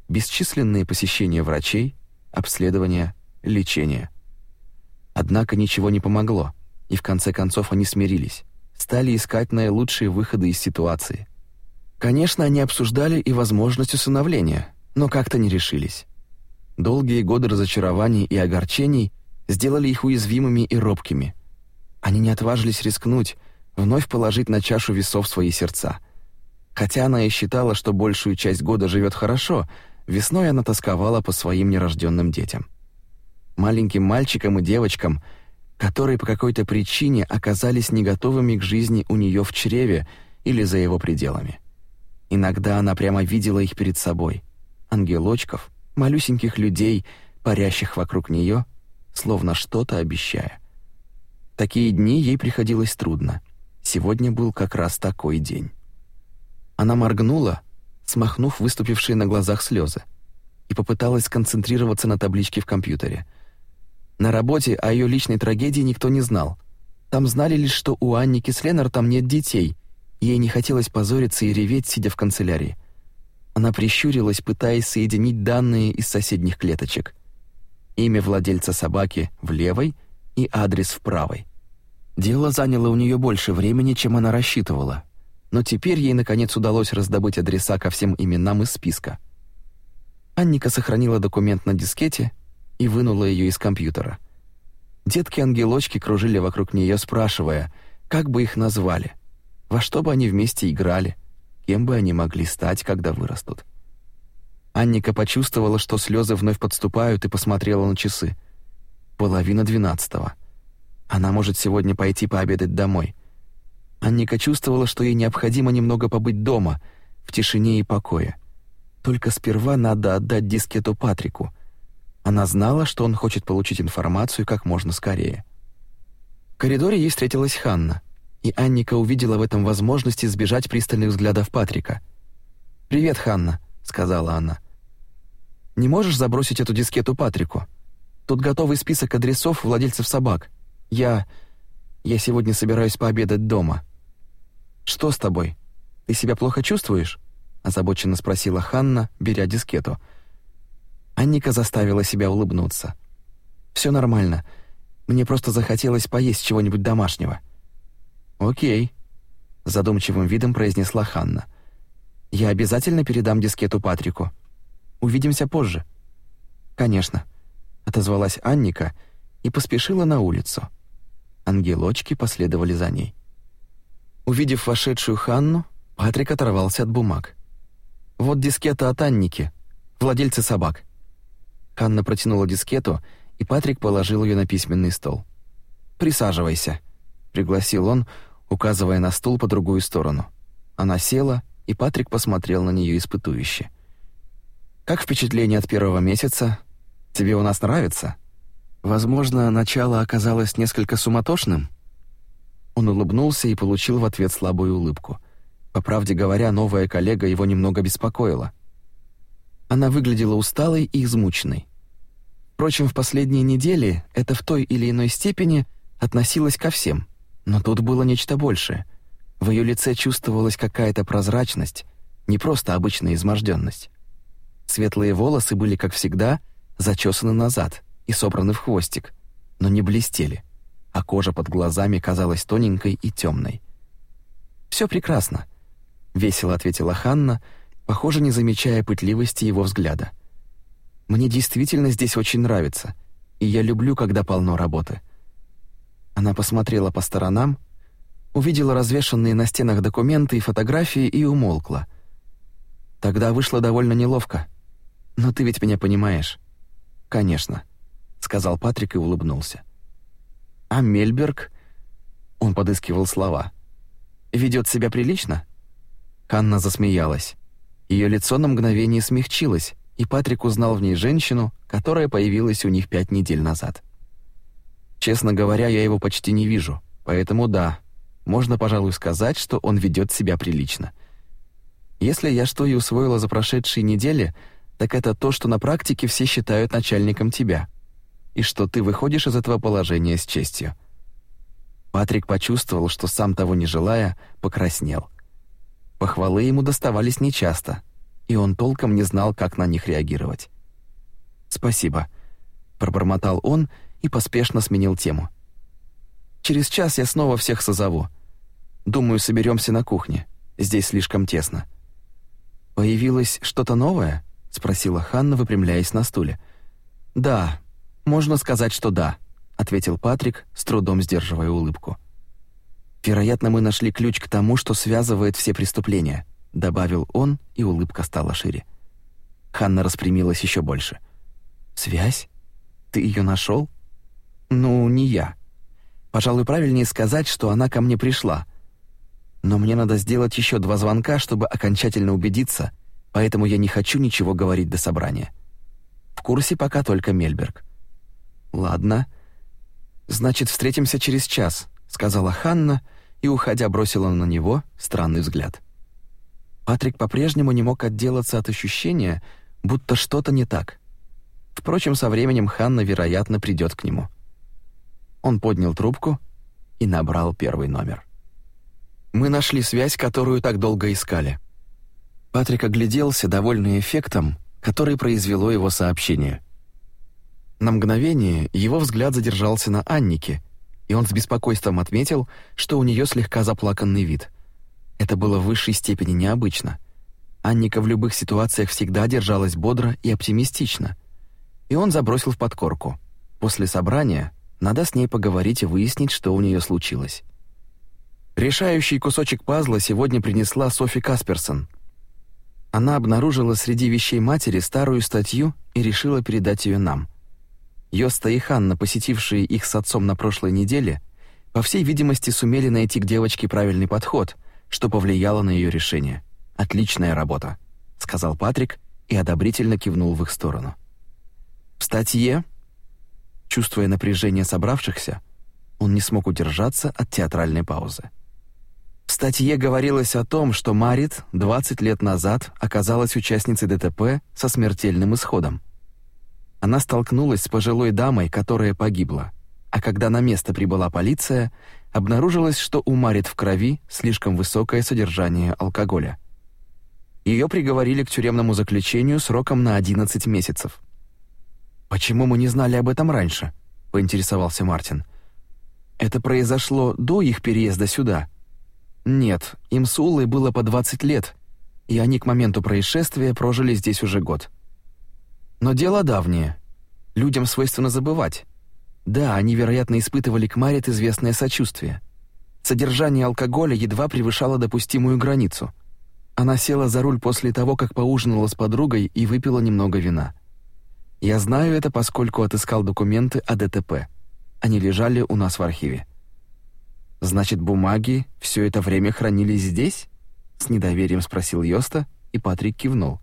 бесчисленные посещения врачей, обследования, лечения. Однако ничего не помогло, и в конце концов они смирились, стали искать наилучшие выходы из ситуации. Конечно, они обсуждали и возможность усыновления, но как-то не решились. Долгие годы разочарований и огорчений сделали их уязвимыми и робкими. Они не отважились рискнуть, вновь положить на чашу весов свои сердца. Хотя она и считала, что большую часть года живет хорошо, весной она тосковала по своим нерожденным детям. Маленьким мальчикам и девочкам, которые по какой-то причине оказались не готовыми к жизни у нее в чреве или за его пределами. Иногда она прямо видела их перед собой. Ангелочков, малюсеньких людей, парящих вокруг нее, словно что-то обещая. Такие дни ей приходилось трудно. Сегодня был как раз такой день. Она моргнула, смахнув выступившие на глазах слезы, и попыталась сконцентрироваться на табличке в компьютере. На работе о ее личной трагедии никто не знал. Там знали лишь, что у Анники с Ленартом нет детей, Ей не хотелось позориться и реветь, сидя в канцелярии. Она прищурилась, пытаясь соединить данные из соседних клеточек. Имя владельца собаки в левой и адрес в правой. Дело заняло у нее больше времени, чем она рассчитывала, но теперь ей наконец удалось раздобыть адреса ко всем именам из списка. Анника сохранила документ на дискете и вынула ее из компьютера. Детки-ангелочки кружили вокруг нее, спрашивая, как бы их назвали — во что бы они вместе играли, кем бы они могли стать, когда вырастут. Анника почувствовала, что слезы вновь подступают, и посмотрела на часы. Половина двенадцатого. Она может сегодня пойти пообедать домой. Анника чувствовала, что ей необходимо немного побыть дома, в тишине и покое. Только сперва надо отдать дискету Патрику. Она знала, что он хочет получить информацию как можно скорее. В коридоре ей встретилась Ханна — и Анника увидела в этом возможность избежать пристальных взглядов Патрика. «Привет, Ханна», — сказала она. «Не можешь забросить эту дискету Патрику? Тут готовый список адресов владельцев собак. Я... я сегодня собираюсь пообедать дома». «Что с тобой? Ты себя плохо чувствуешь?» — озабоченно спросила Ханна, беря дискету. Анника заставила себя улыбнуться. «Все нормально. Мне просто захотелось поесть чего-нибудь домашнего». «Окей», — задумчивым видом произнесла Ханна. «Я обязательно передам дискету Патрику. Увидимся позже». «Конечно». — отозвалась Анника и поспешила на улицу. Ангелочки последовали за ней. Увидев вошедшую Ханну, Патрик оторвался от бумаг. «Вот дискета от Анники, владельца собак». Ханна протянула дискету, и Патрик положил ее на письменный стол. «Присаживайся», — пригласил он, указывая на стул по другую сторону. Она села, и Патрик посмотрел на нее испытующе. «Как впечатление от первого месяца? Тебе у нас нравится?» Возможно, начало оказалось несколько суматошным. Он улыбнулся и получил в ответ слабую улыбку. По правде говоря, новая коллега его немного беспокоила. Она выглядела усталой и измученной. Впрочем, в последние недели это в той или иной степени относилось ко всем. Но тут было нечто большее. В ее лице чувствовалась какая-то прозрачность, не просто обычная изможденность. Светлые волосы были, как всегда, зачесаны назад и собраны в хвостик, но не блестели, а кожа под глазами казалась тоненькой и темной. «Все прекрасно», — весело ответила Ханна, похоже, не замечая пытливости его взгляда. «Мне действительно здесь очень нравится, и я люблю, когда полно работы». Она посмотрела по сторонам, увидела развешанные на стенах документы и фотографии и умолкла. Тогда вышло довольно неловко. Но ты ведь меня понимаешь. Конечно, сказал Патрик и улыбнулся. А Мельберг, он подыскивал слова. Ведет себя прилично? Ханна засмеялась. Ее лицо на мгновение смягчилось, и Патрик узнал в ней женщину, которая появилась у них пять недель назад. Честно говоря, я его почти не вижу, поэтому да, можно, пожалуй, сказать, что он ведет себя прилично. Если я что и усвоила за прошедшие недели, так это то, что на практике все считают начальником тебя, и что ты выходишь из этого положения с честью. Патрик почувствовал, что сам того не желая, покраснел. Похвалы ему доставались нечасто, и он толком не знал, как на них реагировать. «Спасибо», — пробормотал он и поспешно сменил тему. Через час я снова всех созову. Думаю, соберемся на кухне. Здесь слишком тесно». «Появилось что-то новое?» — спросила Ханна, выпрямляясь на стуле. «Да, можно сказать, что да», — ответил Патрик, с трудом сдерживая улыбку. «Вероятно, мы нашли ключ к тому, что связывает все преступления», — добавил он, и улыбка стала шире. Ханна распрямилась еще больше. «Связь? Ты ее нашел?» «Ну, не я. Пожалуй, правильнее сказать, что она ко мне пришла. Но мне надо сделать еще два звонка, чтобы окончательно убедиться, поэтому я не хочу ничего говорить до собрания. В курсе пока только Мельберг. Ладно. Значит, встретимся через час, сказала Ханна и уходя бросила на него странный взгляд. Патрик по-прежнему не мог отделаться от ощущения, будто что-то не так. Впрочем, со временем Ханна, вероятно, придет к нему. Он поднял трубку и набрал первый номер. Мы нашли связь, которую так долго искали. Патрик огляделся, довольный эффектом, который произвело его сообщение. На мгновение его взгляд задержался на Аннике, и он с беспокойством отметил, что у нее слегка заплаканный вид. Это было в высшей степени необычно. Анника в любых ситуациях всегда держалась бодро и оптимистично. И он забросил в подкорку. После собрания надо с ней поговорить и выяснить, что у нее случилось. Решающий кусочек пазла сегодня принесла Софи Касперсон. Она обнаружила среди вещей матери старую статью и решила передать ее нам. Йоста и Ханна, посетившие их с отцом на прошлой неделе, по всей видимости, сумели найти к девочке правильный подход, что повлияло на ее решение. «Отличная работа», — сказал Патрик и одобрительно кивнул в их сторону. В статье Чувствуя напряжение собравшихся, он не смог удержаться от театральной паузы. В статье говорилось о том, что Марит 20 лет назад оказалась участницей ДТП со смертельным исходом. Она столкнулась с пожилой дамой, которая погибла, а когда на место прибыла полиция, обнаружилось, что у Марит в крови слишком высокое содержание алкоголя. Ее приговорили к тюремному заключению сроком на 11 месяцев. «Почему мы не знали об этом раньше?» — поинтересовался Мартин. «Это произошло до их переезда сюда?» «Нет, им с Уллой было по 20 лет, и они к моменту происшествия прожили здесь уже год. Но дело давнее. Людям свойственно забывать. Да, они, вероятно, испытывали к Марит известное сочувствие. Содержание алкоголя едва превышало допустимую границу. Она села за руль после того, как поужинала с подругой и выпила немного вина. Я знаю это, поскольку отыскал документы о ДТП. Они лежали у нас в архиве. Значит, бумаги все это время хранились здесь? С недоверием спросил Йоста, и Патрик кивнул.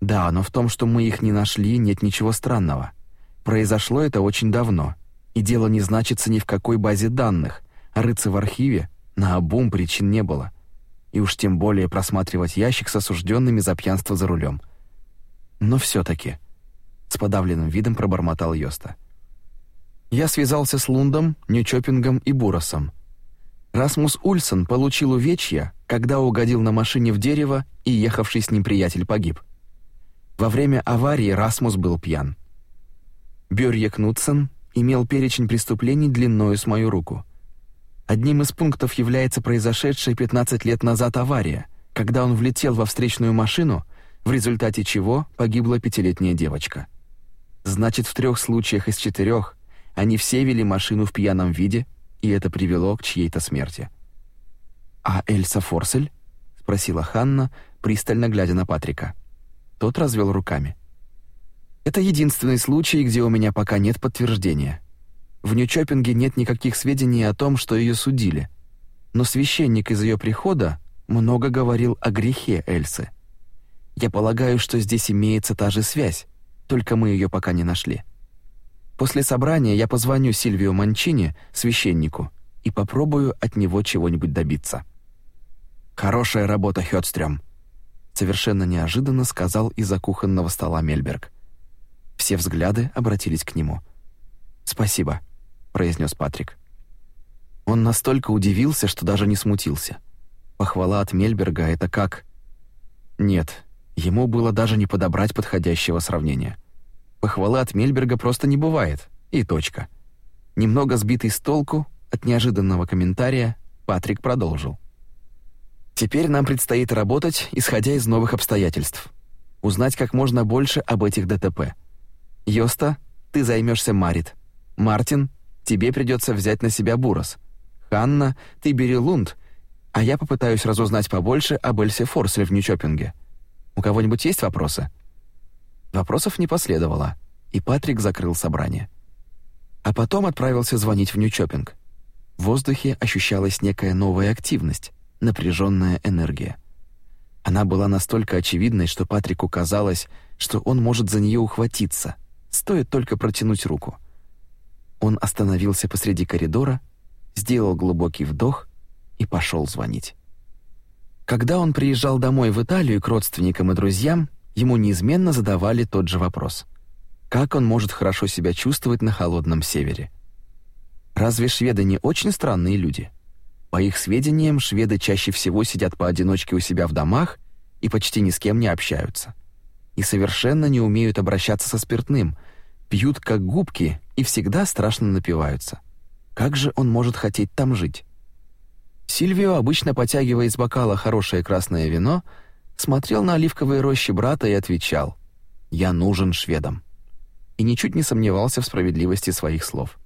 Да, но в том, что мы их не нашли, нет ничего странного. Произошло это очень давно, и дело не значится ни в какой базе данных, а рыться в архиве на обум причин не было. И уж тем более просматривать ящик с осужденными за пьянство за рулем. Но все таки с подавленным видом пробормотал Йоста. Я связался с Лундом, Ньючопингом и Буросом. Расмус Ульсон получил увечья, когда угодил на машине в дерево, и ехавший с ним приятель погиб. Во время аварии Расмус был пьян. Бёрье Кнутсен имел перечень преступлений длиною с мою руку. Одним из пунктов является произошедшая 15 лет назад авария, когда он влетел во встречную машину, в результате чего погибла пятилетняя девочка. Значит, в трех случаях из четырех они все вели машину в пьяном виде, и это привело к чьей-то смерти. «А Эльса Форсель?» — спросила Ханна, пристально глядя на Патрика. Тот развел руками. «Это единственный случай, где у меня пока нет подтверждения. В Нью-Чоппинге нет никаких сведений о том, что ее судили. Но священник из ее прихода много говорил о грехе Эльсы. Я полагаю, что здесь имеется та же связь, только мы ее пока не нашли. После собрания я позвоню Сильвио Манчини, священнику, и попробую от него чего-нибудь добиться. Хорошая работа, Хёдстрём, совершенно неожиданно сказал из-за кухонного стола Мельберг. Все взгляды обратились к нему. Спасибо, произнес Патрик. Он настолько удивился, что даже не смутился. Похвала от Мельберга это как Нет, ему было даже не подобрать подходящего сравнения. Похвалы от Мельберга просто не бывает. И точка. Немного сбитый с толку от неожиданного комментария, Патрик продолжил. Теперь нам предстоит работать, исходя из новых обстоятельств. Узнать как можно больше об этих ДТП. Йоста, ты займешься Марит. Мартин, тебе придется взять на себя Бурос. Ханна, ты бери Лунд, а я попытаюсь разузнать побольше об Эльсе Форселе в Нью-Чоппинге. У кого-нибудь есть вопросы? Вопросов не последовало, и Патрик закрыл собрание. А потом отправился звонить в Нью-Чоппинг. В воздухе ощущалась некая новая активность, напряженная энергия. Она была настолько очевидной, что Патрику казалось, что он может за нее ухватиться, стоит только протянуть руку. Он остановился посреди коридора, сделал глубокий вдох и пошел звонить. Когда он приезжал домой в Италию к родственникам и друзьям, ему неизменно задавали тот же вопрос. Как он может хорошо себя чувствовать на холодном севере? Разве шведы не очень странные люди? По их сведениям, шведы чаще всего сидят поодиночке у себя в домах и почти ни с кем не общаются. И совершенно не умеют обращаться со спиртным, пьют как губки и всегда страшно напиваются. Как же он может хотеть там жить? Сильвио, обычно потягивая из бокала хорошее красное вино, смотрел на оливковые рощи брата и отвечал «Я нужен шведам». И ничуть не сомневался в справедливости своих слов.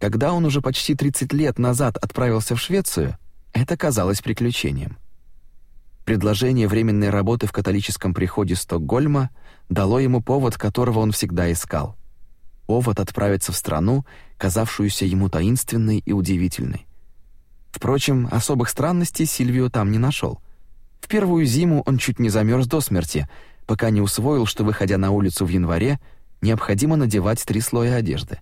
Когда он уже почти 30 лет назад отправился в Швецию, это казалось приключением. Предложение временной работы в католическом приходе Стокгольма дало ему повод, которого он всегда искал. Повод отправиться в страну, казавшуюся ему таинственной и удивительной. Впрочем, особых странностей Сильвио там не нашел. В первую зиму он чуть не замерз до смерти, пока не усвоил, что, выходя на улицу в январе, необходимо надевать три слоя одежды.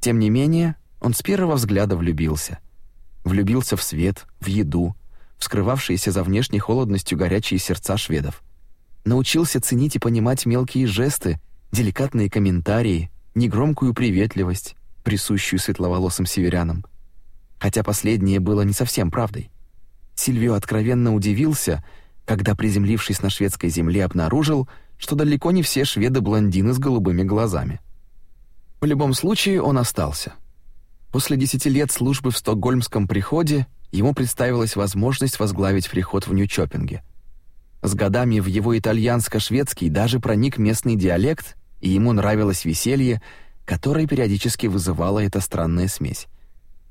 Тем не менее, он с первого взгляда влюбился. Влюбился в свет, в еду, в скрывавшиеся за внешней холодностью горячие сердца шведов. Научился ценить и понимать мелкие жесты, деликатные комментарии, негромкую приветливость, присущую светловолосым северянам. Хотя последнее было не совсем правдой. Сильвио откровенно удивился, когда, приземлившись на шведской земле, обнаружил, что далеко не все шведы блондины с голубыми глазами. В любом случае он остался. После десяти лет службы в стокгольмском приходе ему представилась возможность возглавить приход в Нью-Чоппинге. С годами в его итальянско-шведский даже проник местный диалект, и ему нравилось веселье, которое периодически вызывала эта странная смесь.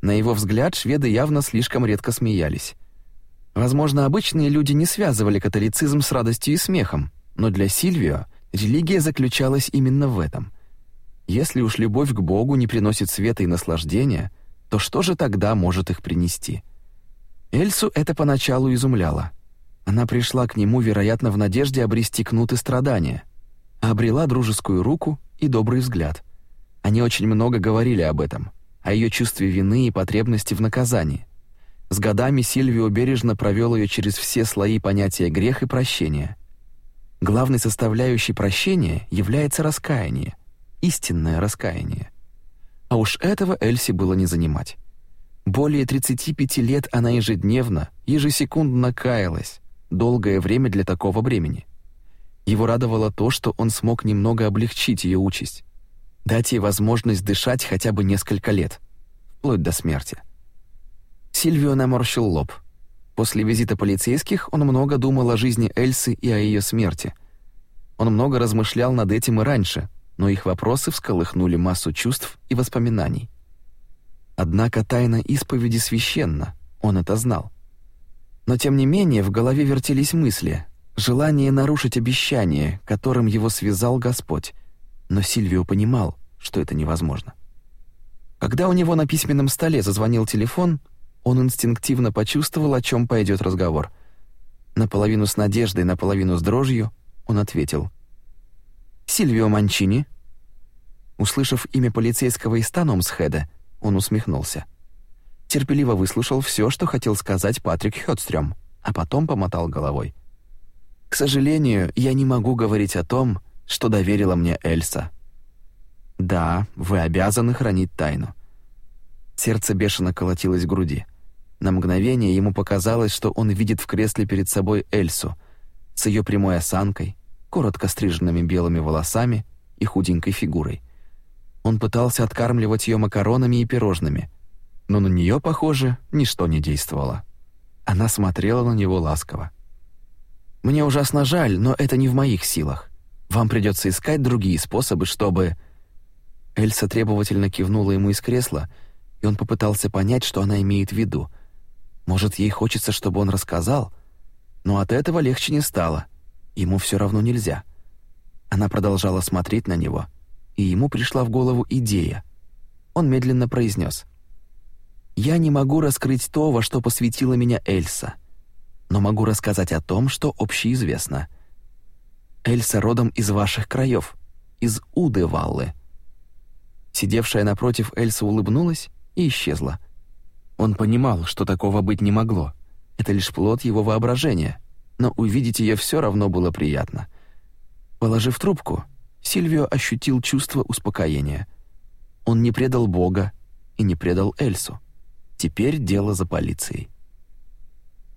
На его взгляд, шведы явно слишком редко смеялись. Возможно, обычные люди не связывали католицизм с радостью и смехом, но для Сильвио религия заключалась именно в этом. Если уж любовь к Богу не приносит света и наслаждения, то что же тогда может их принести? Эльсу это поначалу изумляло. Она пришла к нему, вероятно, в надежде обрести кнут и страдания, а обрела дружескую руку и добрый взгляд. Они очень много говорили об этом, о ее чувстве вины и потребности в наказании. С годами Сильвио бережно провел ее через все слои понятия грех и прощения. Главной составляющей прощения является раскаяние, истинное раскаяние. А уж этого Эльси было не занимать. Более 35 лет она ежедневно, ежесекундно каялась, долгое время для такого времени. Его радовало то, что он смог немного облегчить ее участь, дать ей возможность дышать хотя бы несколько лет, вплоть до смерти. Сильвио наморщил лоб. После визита полицейских он много думал о жизни Эльсы и о ее смерти. Он много размышлял над этим и раньше, но их вопросы всколыхнули массу чувств и воспоминаний. Однако тайна исповеди священна, он это знал. Но тем не менее в голове вертелись мысли, желание нарушить обещание, которым его связал Господь, но Сильвио понимал, что это невозможно. Когда у него на письменном столе зазвонил телефон, он инстинктивно почувствовал, о чем пойдет разговор. Наполовину с надеждой, наполовину с дрожью он ответил. «Сильвио Манчини?» Услышав имя полицейского из Таномсхеда, он усмехнулся. Терпеливо выслушал все, что хотел сказать Патрик Хёдстрём, а потом помотал головой. «К сожалению, я не могу говорить о том, что доверила мне Эльса. Да, вы обязаны хранить тайну. Сердце бешено колотилось в груди. На мгновение ему показалось, что он видит в кресле перед собой Эльсу с ее прямой осанкой, коротко стриженными белыми волосами и худенькой фигурой. Он пытался откармливать ее макаронами и пирожными, но на нее, похоже, ничто не действовало. Она смотрела на него ласково. «Мне ужасно жаль, но это не в моих силах. Вам придется искать другие способы, чтобы...» Эльса требовательно кивнула ему из кресла, и он попытался понять, что она имеет в виду. Может, ей хочется, чтобы он рассказал? Но от этого легче не стало. Ему все равно нельзя. Она продолжала смотреть на него, и ему пришла в голову идея. Он медленно произнес. «Я не могу раскрыть то, во что посвятила меня Эльса, но могу рассказать о том, что общеизвестно — Эльса родом из ваших краев, из Удеваллы». Сидевшая напротив Эльса улыбнулась и исчезла. Он понимал, что такого быть не могло. Это лишь плод его воображения, но увидеть ее все равно было приятно. Положив трубку, Сильвио ощутил чувство успокоения. Он не предал Бога и не предал Эльсу. Теперь дело за полицией.